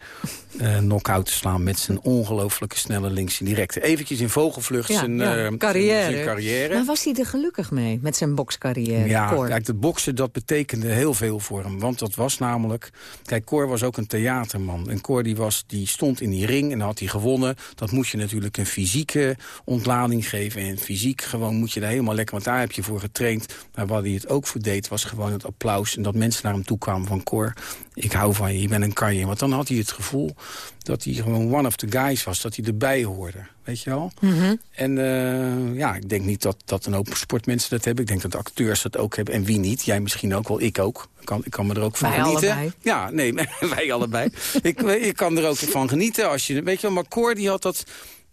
uh, knock-out te slaan... met zijn ongelooflijke snelle linkse directe. Eventjes in vogelvlucht ja, zijn, ja, uh, carrière. zijn carrière. Maar was hij er gelukkig mee met zijn bokscarrière? Ja, Cor? kijk, het boksen dat betekende heel veel voor hem. Want dat was namelijk... Kijk, Cor was ook een theaterman. En Cor die, was, die stond in die ring en had hij gewonnen. Dat moest je natuurlijk een fysieke ontlading geven. En fysiek gewoon moet je daar helemaal lekker... want daar heb je voor getraind maar wat hij het ook voor deed, was gewoon het applaus. En dat mensen naar hem toe kwamen van... Cor, ik hou van je, je bent een kanje. Want dan had hij het gevoel dat hij gewoon one of the guys was. Dat hij erbij hoorde, weet je wel? Mhm. En uh, ja, ik denk niet dat, dat een hoop sportmensen dat hebben. Ik denk dat acteurs dat ook hebben. En wie niet? Jij misschien ook wel, ik ook. Ik kan, ik kan me er ook van wij genieten. Allebei. Ja, nee, wij allebei. ik, ik kan er ook van genieten. Als je, weet je wel, maar Cor die had dat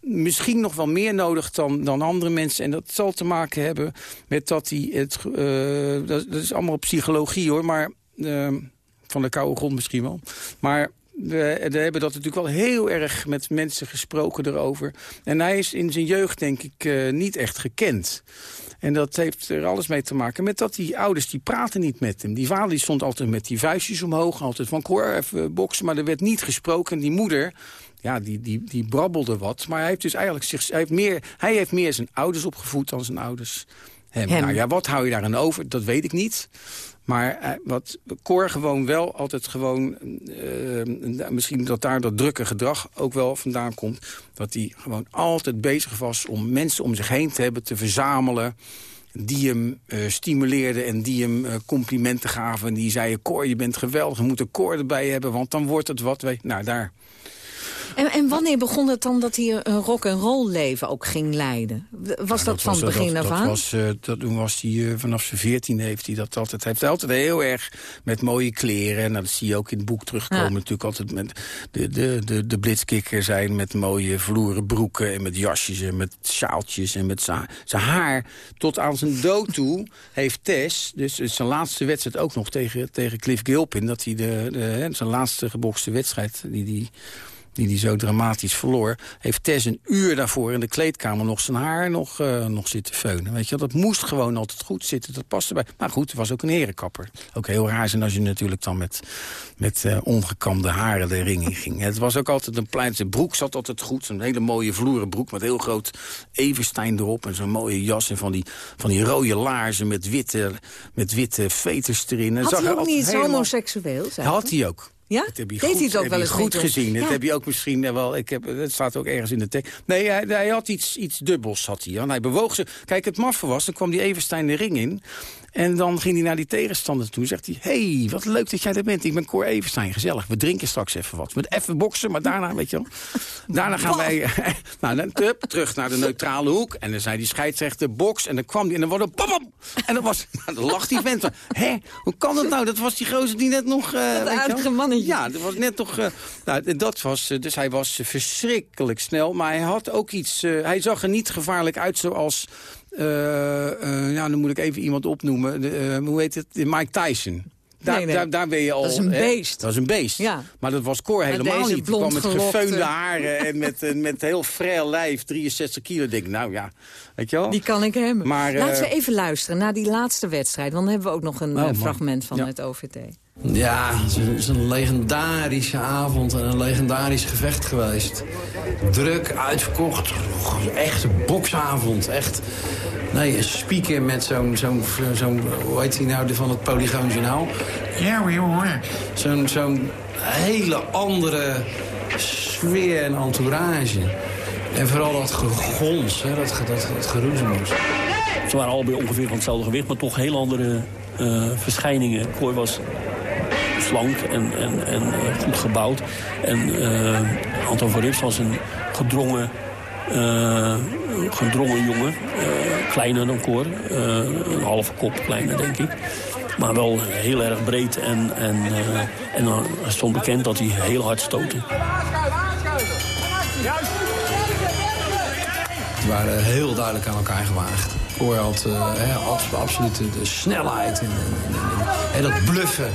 misschien nog wel meer nodig dan, dan andere mensen. En dat zal te maken hebben met dat hij het... Uh, dat, is allemaal psychologie hoor, maar... Uh, van de koude grond misschien wel. Maar we, hebben dat natuurlijk wel heel erg met mensen gesproken erover. En hij is in zijn jeugd denk ik uh, niet echt gekend. En dat heeft er alles mee te maken met dat die ouders, die praten niet met hem. Die vader stond altijd met die vuistjes omhoog, altijd van hoor even boksen. Maar er werd niet gesproken. En die moeder, ja, die, die, die brabbelde wat. Maar hij heeft dus eigenlijk zich, hij heeft meer, hij heeft meer zijn ouders opgevoed dan zijn ouders hem. Hem. Nou ja, wat hou je daar aan over? Dat weet ik niet. Maar uh, wat Cor gewoon wel altijd gewoon... Uh, misschien dat daar dat drukke gedrag ook wel vandaan komt. Dat hij gewoon altijd bezig was om mensen om zich heen te hebben, te verzamelen die hem uh, stimuleerden en die hem uh, complimenten gaven. En die zeiden, Cor, je bent geweldig, we moeten Cor erbij hebben... want dan wordt het wat. Wij... Nou, daar, en, en, wanneer begon het dan dat hij een rock and roll leven ook ging leiden? Was ja, dat, van het begin dat, af dat aan? Was, uh, dat, toen was hij uh, vanaf zijn veertien heeft hij dat altijd. Hij heeft altijd heel erg met mooie kleren. En dat zie je ook in het boek terugkomen. Ja. Natuurlijk altijd met de, de, de, de blitzkikker zijn met mooie vloeren broeken en met jasjes en met sjaaltjes en met zijn haar. Tot aan zijn dood toe heeft Tess, dus zijn laatste wedstrijd ook nog tegen, tegen Cliff Gilpin, dat hij de, de, zijn laatste gebokste wedstrijd die die die hij zo dramatisch verloor... heeft Tess een uur daarvoor in de kleedkamer nog zijn haar nog, uh, nog zitten feunen. Weet je, dat moest gewoon altijd goed zitten, dat paste bij. Maar goed, het was ook een herenkapper. Ook heel raar zijn als je natuurlijk dan met, met uh, ongekamde haren de ring in ging. Het was ook altijd een plein, zijn broek zat altijd goed. Een hele mooie vloeren broek met heel groot Everstein erop... en zo'n mooie jas en van die, van die rode laarzen met witte, met witte veters erin. Had hij ook niet helemaal... homoseksueels? Had hij ook. Ja? Dat heb je Deed goed, hij het ook wel eens goed gezien. Ja. Dat heb je ook misschien wel. Ik heb, het staat ook ergens in de tekst. Nee, hij, hij had iets, iets dubbels. Had hij, hij bewoog ze. Kijk, het maffe was, dan kwam die Everstein de ring in. En dan ging hij naar die tegenstander toe. Zegt hij, hey, wat leuk dat jij er bent. Ik ben Cor Everstein, gezellig. We drinken straks even wat. Met even boksen, maar daarna, weet je wel. Daarna gaan wij nou, dan, tup, terug naar de neutrale hoek. En dan zei die scheidsrechter box. En dan kwam die en dan wordt een pam, En dan, was, nou, dan lacht die vent. Hé, hoe kan dat nou? Dat was die gozer die net nog... Uh, dat aardige mannetje. Ja, dat was net toch... Uh, nou, dat was, uh, dus hij was verschrikkelijk snel. Maar hij had ook iets... hij zag er niet gevaarlijk uit zoals ja, dan moet ik even iemand opnoemen. De, uh, hoe heet het? Mike Tyson. Daar, nee, nee. daar, daar ben je al... Dat is een beest. Dat is een beest. Ja. Maar dat was Cor helemaal niet. Die kwam met gefeunde haren en met, met heel frail lijf, 63 kilo. denk nou ja, weet je wel. Die kan ik hebben. Maar, Laten we even luisteren naar die laatste wedstrijd. Want dan hebben we ook nog een oh, fragment van ja. het OVT. Ja, het is een legendarische avond en een legendarisch gevecht geweest. Druk, uitverkocht, echte boksavond. Echt, nee, een speaker met zo'n, zo'n, zo'n hoe heet hij nou, van het Polygoon Journaal? Ja, hoor. Zo'n, zo'n hele andere sfeer en entourage. En vooral dat gegons, hè, dat, dat, dat geroezemoes. Ze waren allebei ongeveer van hetzelfde gewicht, maar toch heel andere uh, verschijningen. Kooi was slank en, en, en uh, goed gebouwd. En uh, Anton van Rips was een gedrongen, uh, gedrongen jongen. kleiner dan Cor. een halve kop kleiner, denk ik. Maar wel heel erg breed en, en, en hij stond bekend dat hij heel hard stootte. Die waren heel duidelijk aan elkaar gewaagd. Cor had absoluut de snelheid en, en dat bluffen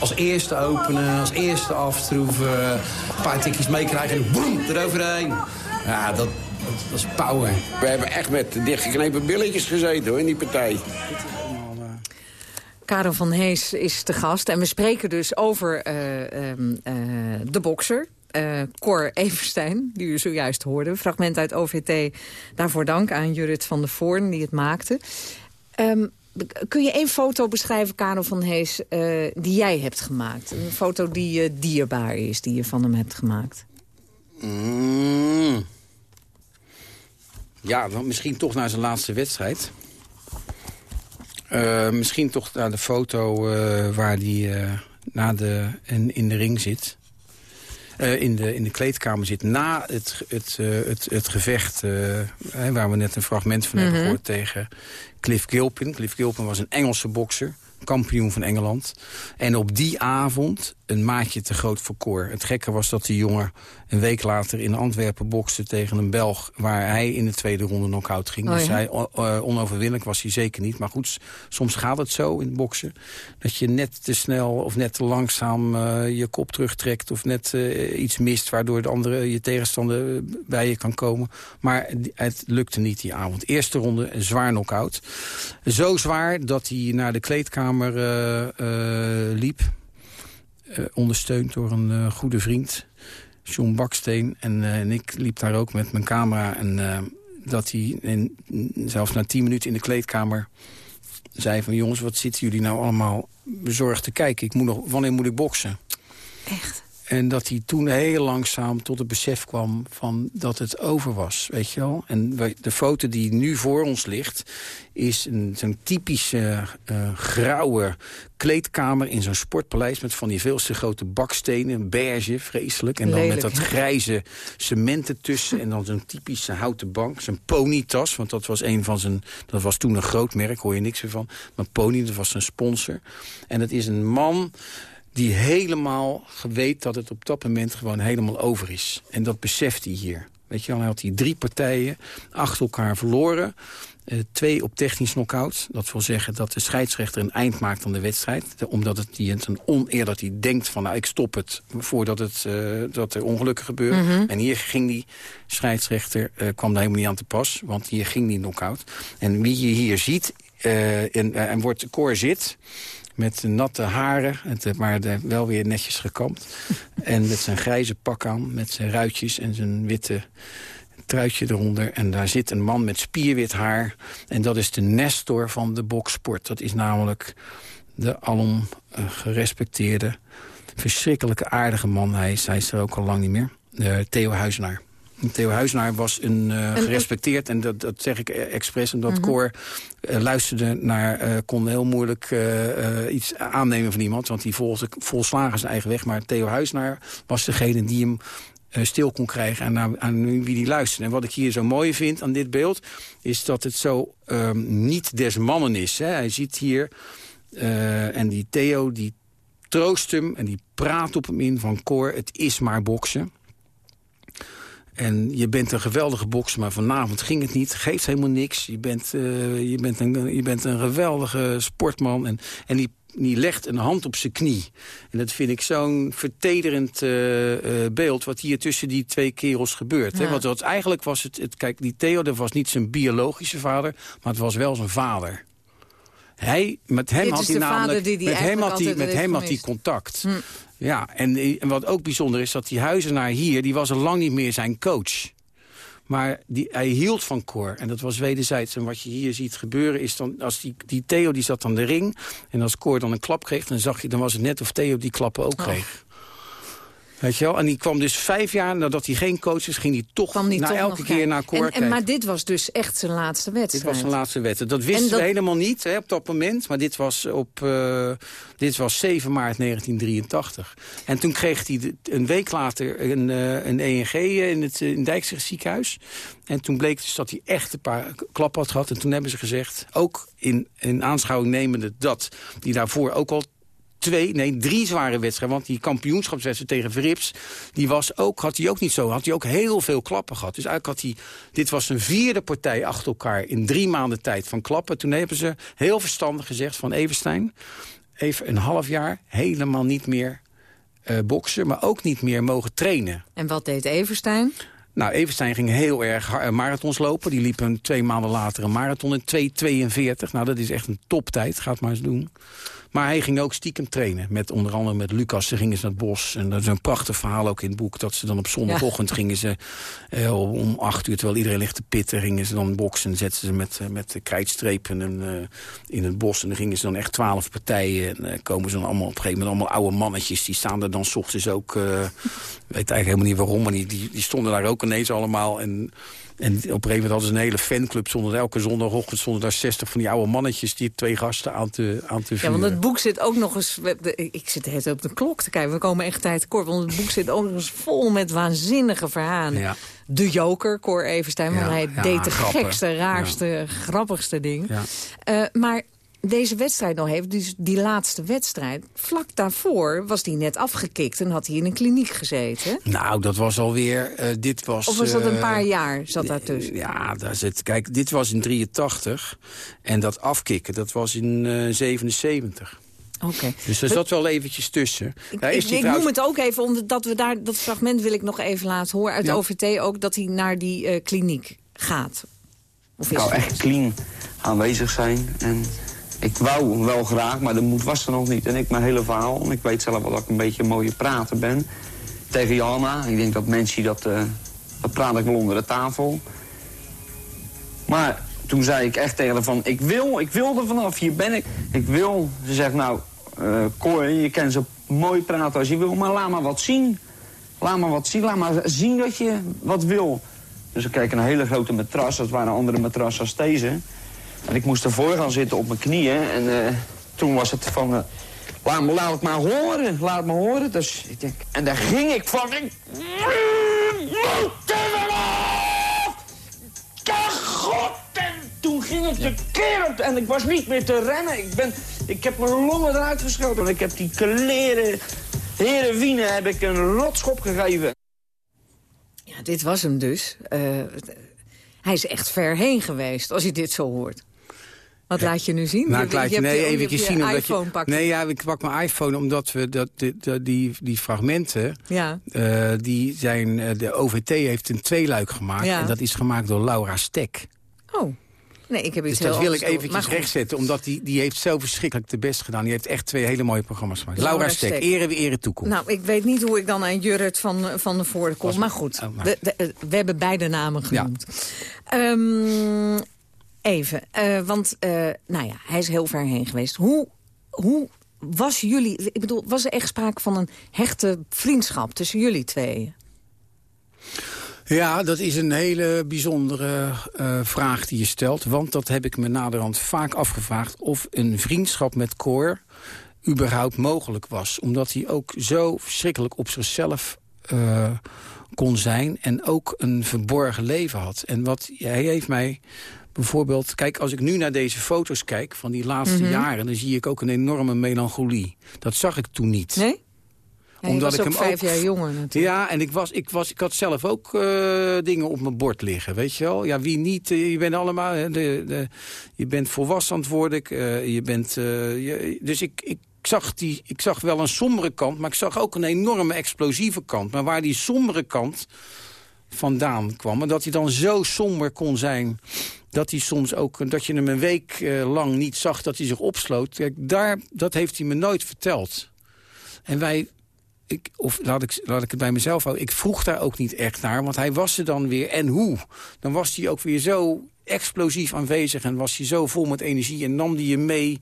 als eerste openen, als eerste afstroeven. Een paar tikjes meekrijgen en boem, eroverheen. Ja, dat, dat, is power. We hebben echt met dichtgeknepen billetjes gezeten hoor, in die partij. Karel van Hees is te gast en we spreken dus over uh, uh, de bokser. Uh, Cor Everstein, die u zojuist hoorde. Fragment uit OVT. Daarvoor dank aan Judith van der Voorn, die het maakte. Um, Kun je één foto beschrijven, Karel van Hees, uh, die jij hebt gemaakt? Een foto die uh, dierbaar is, die je van hem hebt gemaakt. Mm. Ja, misschien toch naar zijn laatste wedstrijd. Uh, misschien toch naar de foto waar hij na de, in de ring zit. In, de, in de kleedkamer zit na het, het, het, het gevecht... waar we net een fragment van hebben mhm. gehoord tegen Cliff Gilpin. Cliff Gilpin was een Engelse bokser kampioen van Engeland. En op die avond een maatje te groot voor Cor. Het gekke was dat die jongen een week later in Antwerpen bokste tegen een Belg... waar hij in de tweede ronde knock-out ging. Oh, dus hij, uh, onoverwinnelijk was hij zeker niet. Maar goed, soms gaat het zo in het boksen. Dat je net te snel of net te langzaam uh, je kop terugtrekt... of net uh, iets mist waardoor de andere, je tegenstander bij je kan komen. Maar het lukte niet die avond. Eerste ronde, een zwaar knock-out. Zo zwaar dat hij naar de kleedkamer liep... Uh, ondersteund door een uh, goede vriend. John Baksteen. En, uh, en, ik liep daar ook met mijn camera. En dat hij in, zelfs na tien minuten in de kleedkamer zei van... jongens, wat zitten jullie nou allemaal bezorgd te kijken? Ik moet nog, wanneer moet ik boksen? Echt? En dat hij toen heel langzaam tot het besef kwam van dat het over was, weet je wel. En de foto die nu voor ons ligt, is zo'n typische uh, grauwe kleedkamer in zo'n sportpaleis... met van die veel te grote bakstenen, beige, vreselijk. En dan met dat grijze cement ertussen. En dan zo'n typische houten bank, zo'n ponytas. Want dat was een van zijn... Dat was toen een groot merk, hoor je niks meer van. Maar Pony, dat was zijn sponsor. En dat is een man die helemaal weet dat het op dat moment gewoon helemaal over is. En dat beseft hij hier. Weet je wel, hij had die drie partijen achter elkaar verloren. Uh, twee op technisch knockout. Dat wil zeggen dat de scheidsrechter een eind maakt aan de wedstrijd. omdat het, die een oneer dat hij denkt van nou, ik stop het voordat het, uh, dat er ongelukken gebeuren. Mhm. En hier ging die scheidsrechter, uh, kwam daar helemaal niet aan te pas. Want hier ging die knockout. En wie je hier ziet, en, en wordt koor zit met natte haren, maar wel weer netjes gekamd. en met zijn grijze pak aan, met zijn ruitjes en zijn witte truitje eronder. En daar zit een man met spierwit haar. En dat is de Nestor van de boksport. Dat is namelijk de alom uh, gerespecteerde, verschrikkelijke aardige man. Hij is, hij is er ook al lang niet meer. Uh, Theo Huizenaar. Theo Huisnaar was een uh, gerespecteerd, en dat, dat zeg ik expres... omdat mm Cor uh, luisterde naar, uh, kon heel moeilijk iets aannemen van iemand... want die volgde volslagen zijn eigen weg. Maar Theo Huisnaar was degene die hem stil kon krijgen en aan, aan wie die luisterde. En wat ik hier zo mooi vind aan dit beeld... is dat het zo um, niet des mannen is. Hè. Hij ziet hier... en die Theo die troost hem en die praat op hem in van... Cor, het is maar boksen. En je bent een geweldige bokser, maar vanavond ging het niet. Geeft helemaal niks. Je bent, uh, je bent, een, je bent een geweldige sportman. En, en die, die legt een hand op zijn knie. En dat vind ik zo'n vertederend uh, uh, beeld... wat hier tussen die twee kerels gebeurt. Ja. Hè? Want wat, eigenlijk was het, het... Kijk, die Theo dat was niet zijn biologische vader... maar het was wel zijn vader. Hij, met hem had hij namelijk... Die die met hem had hij, met hem had hij contact. Hm. Ja, en, en wat ook bijzonder is, dat die huizenaar hier... die was al lang niet meer zijn coach. Maar die, hij hield van Cor. En dat was wederzijds. En wat je hier ziet gebeuren is dan... als die, die Theo die zat aan de ring... en als Cor dan een klap kreeg... dan, zag je, dan was het net of Theo die klappen ook kreeg. Weet je wel? En die kwam dus vijf jaar nadat hij geen coach is... ging hij toch na toch elke keer naar Cor en, en, Maar dit was dus echt zijn laatste wedstrijd. Dit was zijn laatste wedstrijd. Dat wisten dat... we helemaal niet hè, op dat moment. Maar dit was, op, uh, dit was 7 maart 1983. En toen kreeg hij een week later een, uh, een ENG in het in Dijkse ziekenhuis. En toen bleek dus dat hij echt een paar klappen had gehad. En toen hebben ze gezegd, ook in, in aanschouwing nemende dat... die daarvoor ook al twee, nee, drie zware wedstrijden. Want die kampioenschapswedstrijd tegen Verrips, die was ook, had hij ook niet zo. Had hij ook heel veel klappen gehad. Dus eigenlijk had hij, dit was een vierde partij achter elkaar in drie maanden tijd van klappen. Toen hebben ze heel verstandig gezegd van Everstein, even een half jaar helemaal niet meer uh, boksen, maar ook niet meer mogen trainen. En wat deed Everstein? Nou, Everstein ging heel erg uh, marathons lopen. Die liep een twee maanden later een marathon in 2.42. Nou, dat is echt een toptijd. Gaat maar eens doen. Maar hij ging ook stiekem trainen. Met, onder andere met Lucas. Ze gingen ze naar het bos. En dat is een prachtig verhaal ook in het boek. Dat ze dan op zondagochtend gingen ze eh, om acht uur... terwijl iedereen ligt te pitten, gingen ze dan boksen. En zetten ze met, uh, met krijtstrepen en, uh, in het bos. En dan gingen ze dan echt twaalf partijen. En uh, komen ze dan allemaal op een gegeven moment allemaal oude mannetjes. Die staan er dan s ochtends ook... weet eigenlijk helemaal niet waarom. Maar die, die, die stonden daar ook ineens allemaal. En en op een gegeven moment hadden ze een hele fanclub. Zonder elke zondagochtend stonden daar 60 van die oude mannetjes... die twee gasten aan te, aan te vuren. Ja, want het boek zit ook nog eens... Ik zit het op de klok te kijken. We komen echt tijd kort. Want het boek zit ook nog eens vol met waanzinnige verhalen. Ja. De Joker, Cor Everstein. Want hij deed de gekste, raarste, grappigste dingen. Uh, maar deze wedstrijd nog heeft, dus die laatste wedstrijd... vlak daarvoor was hij net afgekikt en had hij in een kliniek gezeten. Nou, dat was alweer... Uh, dit was, of was dat een paar jaar, zat daar tussen? Ja, daar zit, kijk, dit was in 83 en dat afkicken, dat was in uh, 77. Oké. Dus er zat wel eventjes tussen. Ik, ik, ik noem het ook even, omdat we daar, dat fragment wil ik nog even laten horen... uit ja. OVT ook, dat hij naar die uh, kliniek gaat. Of is nou, echt clean aanwezig zijn en ik wou wel graag, maar de moed was er nog niet. En ik mijn hele verhaal, ik weet zelf wel dat ik een beetje een mooie prater ben... tegen Johanna. Ik denk dat mensen dat, uh, dat praat ik wel onder de tafel. Maar toen zei ik echt tegen haar van, ik wil, ik wil er vanaf, hier ben ik. Ik wil, ze zegt nou, uh, Cor, je kan zo mooi praten als je wil, maar laat maar wat zien. Laat maar wat zien, laat maar zien dat je wat wil. Dus we keken een hele grote matras, dat waren andere matrassen als deze... En ik moest ervoor gaan zitten op mijn knieën. En uh, toen was het van... Uh, laat, me, laat het maar horen, laat het maar horen. Dus ik denk... En daar ging ik van... Ik, God! En toen ging ik de keer op... En ik was niet meer te rennen. Ik, ben, ik heb mijn longen eruit geschoten. En ik heb die kleren... Herenwiene heb ik een rotschop gegeven. Ja, dit was hem dus. Uh, hij is echt ver heen geweest, als je dit zo hoort. Wat laat je nu zien? Nou, ik laat je, nee, even je zien. Omdat je, nee, ja, ik pak mijn iPhone omdat we dat, die, die, die fragmenten... Ja. Uh, die zijn, uh, de OVT heeft een tweeluik gemaakt. Ja. En dat is gemaakt door Laura Stek. Oh. Nee, ik heb iets dus dat wil ik eventjes rechtzetten, omdat die, die heeft zo verschrikkelijk de best gedaan. Die heeft echt twee hele mooie programma's gemaakt. Laura, Laura Stek, ere wie ere toekomst. Nou, ik weet niet hoe ik dan aan Jurrit van, van de Voorde kom. Maar goed, oh, De, de, we hebben beide namen genoemd. Ja. Um, Even, uh, want uh, nou ja, hij is heel ver heen geweest. Hoe, hoe was jullie, ik bedoel, was er echt sprake van een hechte vriendschap tussen jullie tweeën? Ja, dat is een hele bijzondere uh, vraag die je stelt. Want dat heb ik me naderhand vaak afgevraagd... of een vriendschap met Cor überhaupt mogelijk was. Omdat hij ook zo verschrikkelijk op zichzelf kon zijn... en ook een verborgen leven had. En wat hij heeft mij bijvoorbeeld... Kijk, als ik nu naar deze foto's kijk van die laatste mm -hmm. jaren... dan zie ik ook een enorme melancholie. Dat zag ik toen niet. Nee? Ja, omdat ik hem vijf ook, jaar jonger natuurlijk. Ja, en ik, was, ik, was, ik had zelf ook uh, dingen op mijn bord liggen, weet je wel. Ja, wie niet, uh, je bent allemaal, de, de, je bent volwassen antwoordelijk, uh, je bent, je, dus ik, ik, zag die, ik zag wel een sombere kant, maar ik zag ook een enorme explosieve kant. Maar waar die sombere kant vandaan kwam, en dat hij dan zo somber kon zijn dat hij soms ook, dat je hem een week uh, lang niet zag dat hij zich opsloot. Kijk, daar, dat heeft hij me nooit verteld. En wij, ik, of laat ik, laat ik het bij mezelf houden, ik vroeg daar ook niet echt naar, want hij was er dan weer. En hoe? Dan was hij ook weer zo explosief aanwezig en was hij zo vol met energie... en nam hij je mee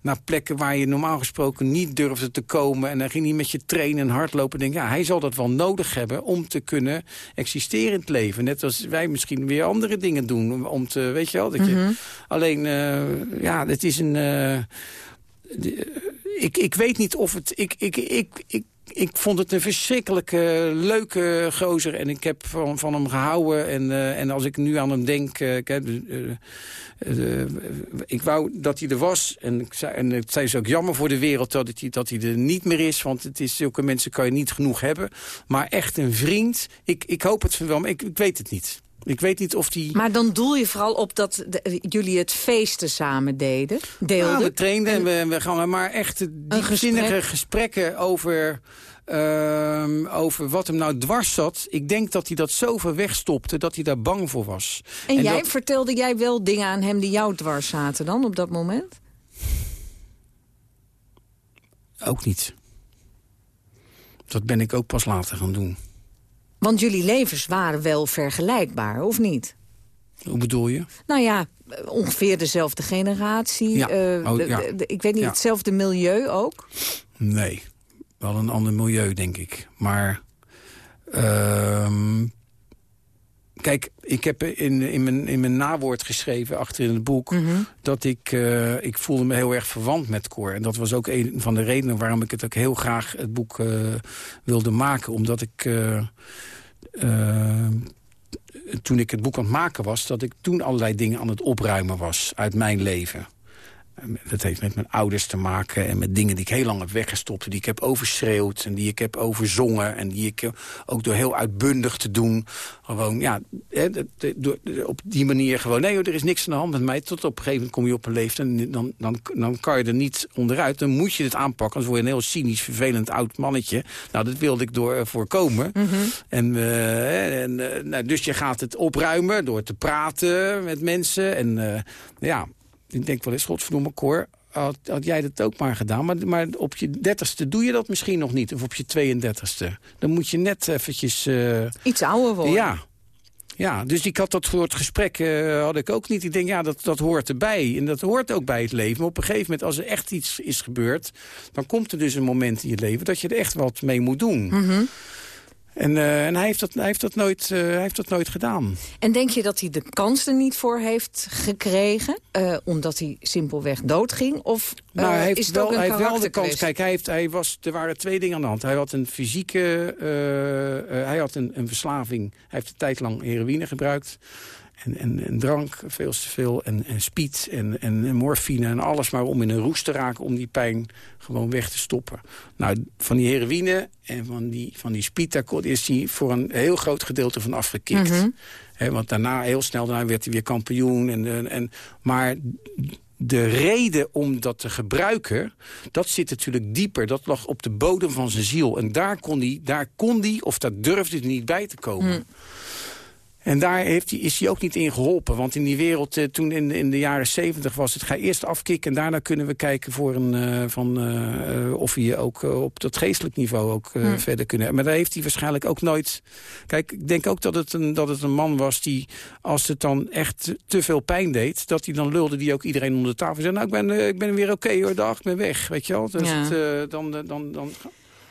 naar plekken waar je normaal gesproken niet durfde te komen... en dan ging hij met je trainen en hardlopen. Denk, ja, hij zal dat wel nodig hebben om te kunnen existeren in het leven. Net als wij misschien weer andere dingen doen. Om te, weet je wel, dat je, mm -hmm. alleen, uh, ja, het is een... Uh, ik, ik weet niet of het... Ik, ik, ik, ik, ik vond het een verschrikkelijke leuke gozer. En ik heb van, van hem gehouden. En, uh, en als ik nu aan hem denk... Uh, uh, ik wou dat hij er was. En, ik zei, en het is ook jammer voor de wereld dat hij, dat hij er niet meer is. Want het is, zulke mensen kan je niet genoeg hebben. Maar echt een vriend. Ik, ik hoop het van wel, maar ik, ik weet het niet. Ik weet niet of die... Maar dan doel je vooral op dat de, jullie het feesten samen deden, deelden? We trainden en, en we, we gaan maar echt diepzinnige gesprek. gesprekken over... Uh, over wat hem nou dwars zat. Ik denk dat hij dat zo ver wegstopte dat hij daar bang voor was. En, en jij, dat... vertelde jij wel dingen aan hem die jou dwars zaten dan op dat moment? Ook niet. Dat ben ik ook pas later gaan doen. Want jullie levens waren wel vergelijkbaar, of niet? Hoe bedoel je? Nou ja, ongeveer dezelfde generatie. Ja. Uh, oh, de, ja. de, ik weet niet, Ja. hetzelfde milieu ook? Nee, wel een ander milieu, denk ik. Maar, ehm, kijk, ik heb in, in, mijn, in mijn nawoord geschreven, achter in het boek... Mhm. dat ik, eh, ik voelde me heel erg verwant met Cor. En dat was ook een van de redenen waarom ik het ook heel graag het boek eh, wilde maken. Omdat ik... eh, toen ik het boek aan het maken was... dat ik toen allerlei dingen aan het opruimen was uit mijn leven. Dat heeft met mijn ouders te maken en met dingen die ik heel lang heb weggestopt... die ik heb overschreeuwd en die ik heb overzongen... en die ik eh, ook door heel uitbundig te doen... gewoon, ja, op die manier gewoon... nee hoor, er is niks aan de hand met mij. Tot op een gegeven moment kom je op een leeftijd... en dan, dan, dan kan je er niet onderuit. Dan moet je het aanpakken, anders word je een heel cynisch, vervelend oud mannetje. Nou, dat wilde ik door, eh, voorkomen. En, eh, en, nou, dus je gaat het opruimen door te praten met mensen. En ja, ik denk wel eens, godverdomme Cor, had, had jij dat ook maar gedaan. Maar, maar op je dertigste doe je dat misschien nog niet. Of op je 32ste. Dan moet je net eventjes... eh, Iets ouder worden. ja. Ja, dus ik had dat soort gesprekken had ik ook niet. Ik denk, ja, dat, dat hoort erbij. En dat hoort ook bij het leven. Maar op een gegeven moment, als er echt iets is gebeurd... dan komt er dus een moment in je leven dat je er echt wat mee moet doen. Mhm. En, eh, en hij, heeft dat, hij, heeft dat nooit, eh, hij heeft dat nooit gedaan. En denk je dat hij de kans er niet voor heeft gekregen? eh, omdat hij simpelweg doodging? Of Nou, hij heeft, is het wel, ook een hij heeft wel de kans. Kijk, hij heeft, hij was, er waren twee dingen aan de hand. Hij had een fysieke... hij had een, een verslaving. Hij heeft een tijd lang heroïne gebruikt. En, en, en drank, veel te veel. En, en speed en, en, morfine en alles maar om in een roes te raken... om die pijn gewoon weg te stoppen. Nou, van die heroïne en van die, van die speed... daar is hij voor een heel groot gedeelte van afgekikt. Mhm. Hè, want daarna, heel snel daarna werd hij weer kampioen. En, en, en, maar de reden om dat te gebruiken, dat zit natuurlijk dieper. Dat lag op de bodem van zijn ziel. En daar kon hij, daar kon hij of daar durfde hij niet bij te komen. Hm. En daar heeft hij, is hij ook niet in geholpen. Want in die wereld, eh, toen in, in de jaren zeventig was het... ga eerst afkicken en daarna kunnen we kijken voor een, eh, van, eh, of we je ook op dat geestelijk niveau ook eh, Hm. verder kunnen. Maar daar heeft hij waarschijnlijk ook nooit... Kijk, ik denk ook dat het een, dat het een man was die, als het dan echt te veel pijn deed... dat hij dan lulde die ook iedereen onder de tafel zei... nou, ik ben, ik ben weer oké hoor, dag, ik ben weg, weet je wel. Dus Ja. het, dan, dan, dan,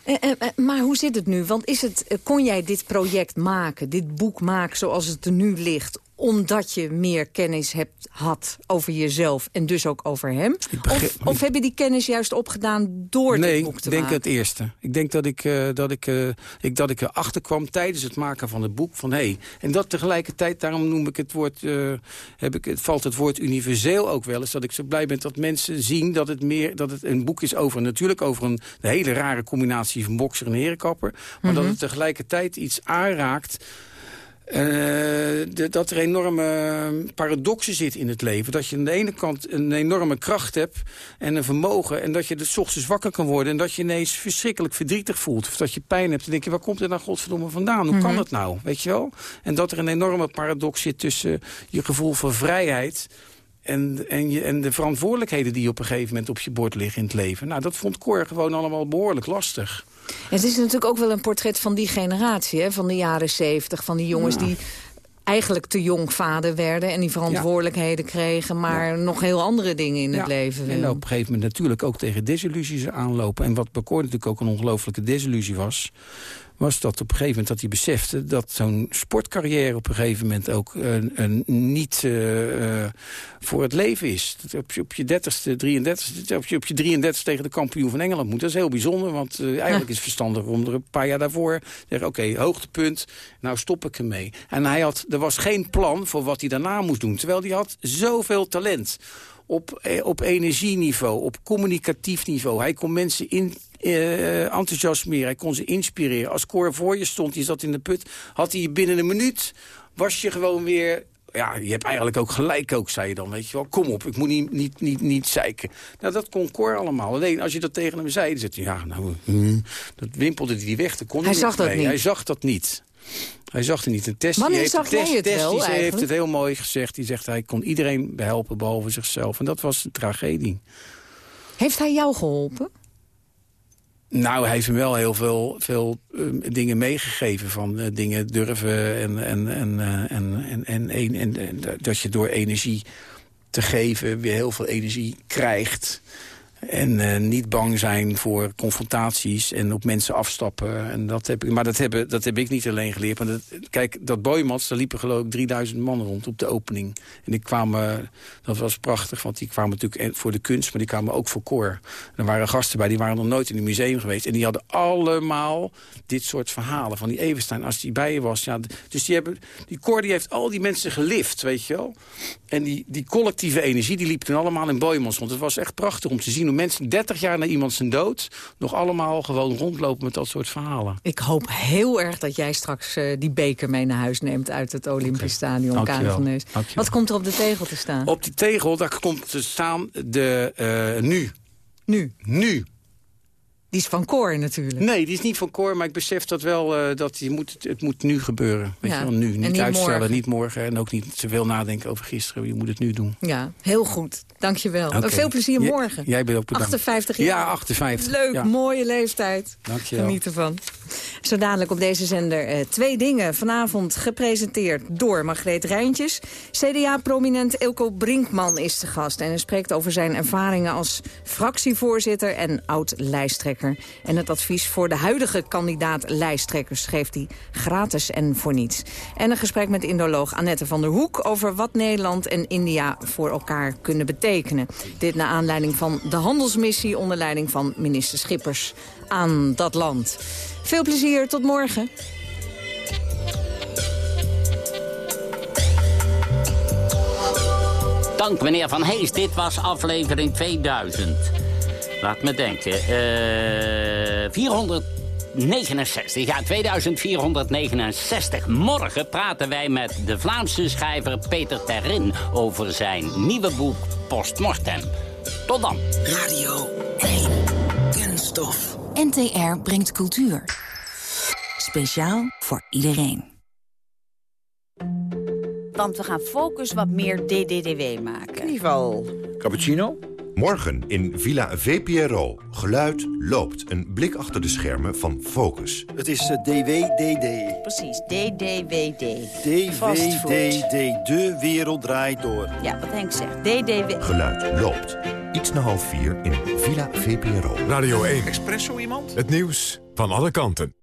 Eh, eh, eh, maar hoe zit het nu? Want is het, kon jij dit project maken, dit boek maken zoals het er nu ligt omdat je meer kennis hebt, had over jezelf en dus ook over hem? Of, of heb je die kennis juist opgedaan door nee, dit boek te ik denk maken? het eerste. Ik denk dat ik, eh, dat ik, eh, ik, dat ik erachter kwam tijdens het maken van het boek van hé. Hey, en dat tegelijkertijd, daarom noem ik het woord, eh, heb ik, het valt het woord universeel ook wel eens. Dat ik zo blij ben dat mensen zien dat het, meer, dat het een boek is over, natuurlijk over een, hele rare combinatie van bokser en herenkapper. Maar dat Mhm. het tegelijkertijd iets aanraakt eh, de- dat er enorme paradoxen zitten in het leven. Dat je aan de ene kant een enorme kracht hebt en een vermogen... en dat je de ochtends wakker kan worden... en dat je ineens verschrikkelijk verdrietig voelt. Of dat je pijn hebt. Dan denk je, waar komt het nou godverdomme vandaan? Hoe kan Mhm. dat nou? Weet je wel? En dat er een enorme paradox zit tussen je gevoel van vrijheid... En, en, je, en de verantwoordelijkheden die op een gegeven moment op je bord liggen in het leven. Nou, dat vond Cor gewoon allemaal behoorlijk lastig. Het is natuurlijk ook wel een portret van die generatie, hè, van de jaren zeventig. Van die jongens Ja. die eigenlijk te jong vader werden... en die verantwoordelijkheden kregen, maar nog heel andere dingen in het leven En op een gegeven moment natuurlijk ook tegen desillusies aanlopen. En wat bij Cor natuurlijk ook een ongelofelijke desillusie was... was dat op een gegeven moment dat hij besefte... dat zo'n sportcarrière op een gegeven moment ook eh, een niet eh, eh, voor het leven is. Dat op je, op je 30ste, 33ste, op je, op je 33 tegen de kampioen van Engeland moet. Dat is heel bijzonder, want eh, eigenlijk is het verstandig om er een paar jaar daarvoor te zeggen... oké, hoogtepunt, nou stop ik ermee. En hij had, er was geen plan voor wat hij daarna moest doen. Terwijl hij had zoveel talent op, eh, op energieniveau, op communicatief niveau. Hij kon mensen in, eh, enthousiasmeren, hij kon ze inspireren. Als Cor voor je stond, je zat in de put, had hij binnen een minuut... was je gewoon weer... Ja, je hebt eigenlijk ook gelijk ook, zei je dan, weet je wel. Kom op, ik moet niet, niet, niet, niet zeiken. Nou, dat kon Cor allemaal. Alleen als je dat tegen hem zei, dan zegt hij... Ja, nou, hm, dat wimpelde hij weg. Kon Hij zag dat mee. niet. Hij zag dat niet. Hij zag het niet. Een test, Wanneer heeft, zag Test- het Test- wel, die heeft het heel mooi gezegd. Die zegt hij kon iedereen behelpen behalve zichzelf. En dat was een tragedie. Heeft hij jou geholpen? Nou, hij heeft hem wel heel veel, veel eh, dingen meegegeven. Van eh, dingen durven en, en, en, eh, en, en, en, en, en- en dat je door energie te geven weer heel veel energie krijgt. En eh, niet bang zijn voor confrontaties en op mensen afstappen. En dat heb ik, maar dat, hebben, dat heb ik niet alleen geleerd. Maar kijk, dat Boymans, daar liepen geloof ik 3000 man rond op de opening. En die kwamen, dat was prachtig, want die kwamen natuurlijk voor de kunst... maar die kwamen ook voor koor. Er waren gasten bij, die waren nog nooit in een museum geweest. En die hadden allemaal dit soort verhalen van die Evenstein. Als die bij je was, ja, dus die, hebben, die koor die heeft al die mensen gelift, weet je wel. En die, die collectieve energie, die liep toen allemaal in Boymans rond. Het was echt prachtig om te zien mensen 30 jaar na iemand zijn dood... nog allemaal gewoon rondlopen met dat soort verhalen. Ik hoop heel erg dat jij straks eh, die beker mee naar huis neemt... uit het Olympisch Stadion. Karen van Neus. Dankjewel. Wat komt er op de tegel te staan? Op die tegel, daar komt te staan de eh, nu. Nu? Nu. Die is van Cor natuurlijk. Nee, die is niet van Cor, maar ik besef dat wel, eh, dat je moet, het moet nu gebeuren. Weet Ja, je wel, nu. Niet, niet uitstellen, morgen. niet morgen en ook niet te veel nadenken over gisteren. Je moet het nu doen. Ja, heel goed. Dankjewel. Oké. Veel plezier morgen. jij bent ook bedankt. 58 jaar. Ja, 58. Leuk, Ja. mooie leeftijd. Dankjewel. Geniet ervan. Zo dadelijk op deze zender eh, twee dingen. Vanavond gepresenteerd door Margreet Rijntjes. CDA-prominent Ilko Brinkman is de gast. En hij spreekt over zijn ervaringen als fractievoorzitter en oud-lijsttrekker. En het advies voor de huidige kandidaat-lijsttrekkers geeft hij gratis en voor niets. En een gesprek met indoloog Annette van der Hoek... over wat Nederland en India voor elkaar kunnen betekenen. Dit naar aanleiding van de handelsmissie onder leiding van minister Schippers aan dat land. Veel plezier, tot morgen. Dank meneer Van Hees, dit was aflevering 2000. Laat me denken. eh 469, ja 2469. Morgen praten wij met de Vlaamse schrijver Peter Terrin... over zijn nieuwe boek Postmortem. Tot dan. Radio 1. NTR brengt cultuur. Speciaal voor iedereen. Want we gaan Focus wat meer DDDW maken. Knieval. Cappuccino? Morgen in Villa VPRO. Geluid loopt. Een blik achter de schermen van Focus. Het is DWDD. Precies, DDWD. DWDD. De wereld draait door. Ja, wat Henk zegt. DDW. Geluid loopt. Iets na half vier in Villa VPRO. Radio 1. Espresso iemand? Het nieuws van alle kanten.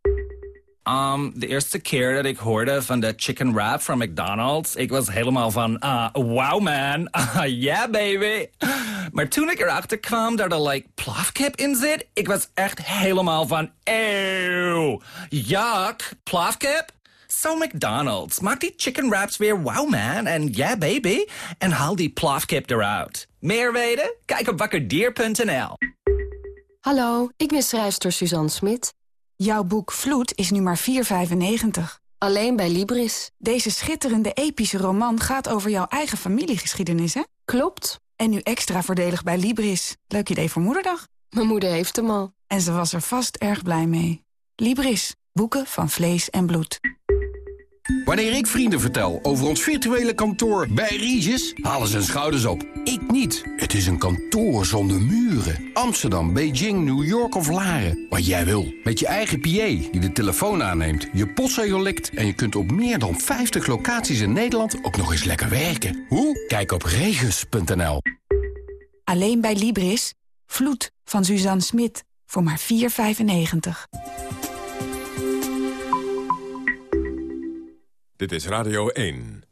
Um, de eerste keer dat ik hoorde van de chicken wrap van McDonald's... ik was helemaal van, uh, wow man, uh, yeah baby. Maar toen ik erachter kwam dat er like plafkip in zit... ik was echt helemaal van, eeuw, yuck, plafkip? So McDonald's, maak die chicken wraps weer wow man en yeah baby... en haal die plafkip eruit. Meer weten? Kijk op wakkerdier.nl. Hallo, ik ben schrijfster Suzanne Smit. Jouw boek Vloed is nu maar 4,95. Alleen bij Libris. Deze schitterende epische roman gaat over jouw eigen familiegeschiedenis, hè? Klopt. En nu extra voordelig bij Libris. Leuk idee voor moederdag. Mijn moeder heeft hem al. En ze was er vast erg blij mee. Libris. Boeken van vlees en bloed. Wanneer ik vrienden vertel over ons virtuele kantoor bij Regis, halen ze hun schouders op. Ik niet. Het is een kantoor zonder muren. Amsterdam, Beijing, New York of Laren. Wat jij wil. Met je eigen PA die de telefoon aanneemt, je postzegel likt... en je kunt op meer dan 50 locaties in Nederland ook nog eens lekker werken. Hoe? Kijk op regis.nl. Alleen bij Libris. Vloed van Suzanne Smit. Voor maar 4,95. Dit is Radio 1.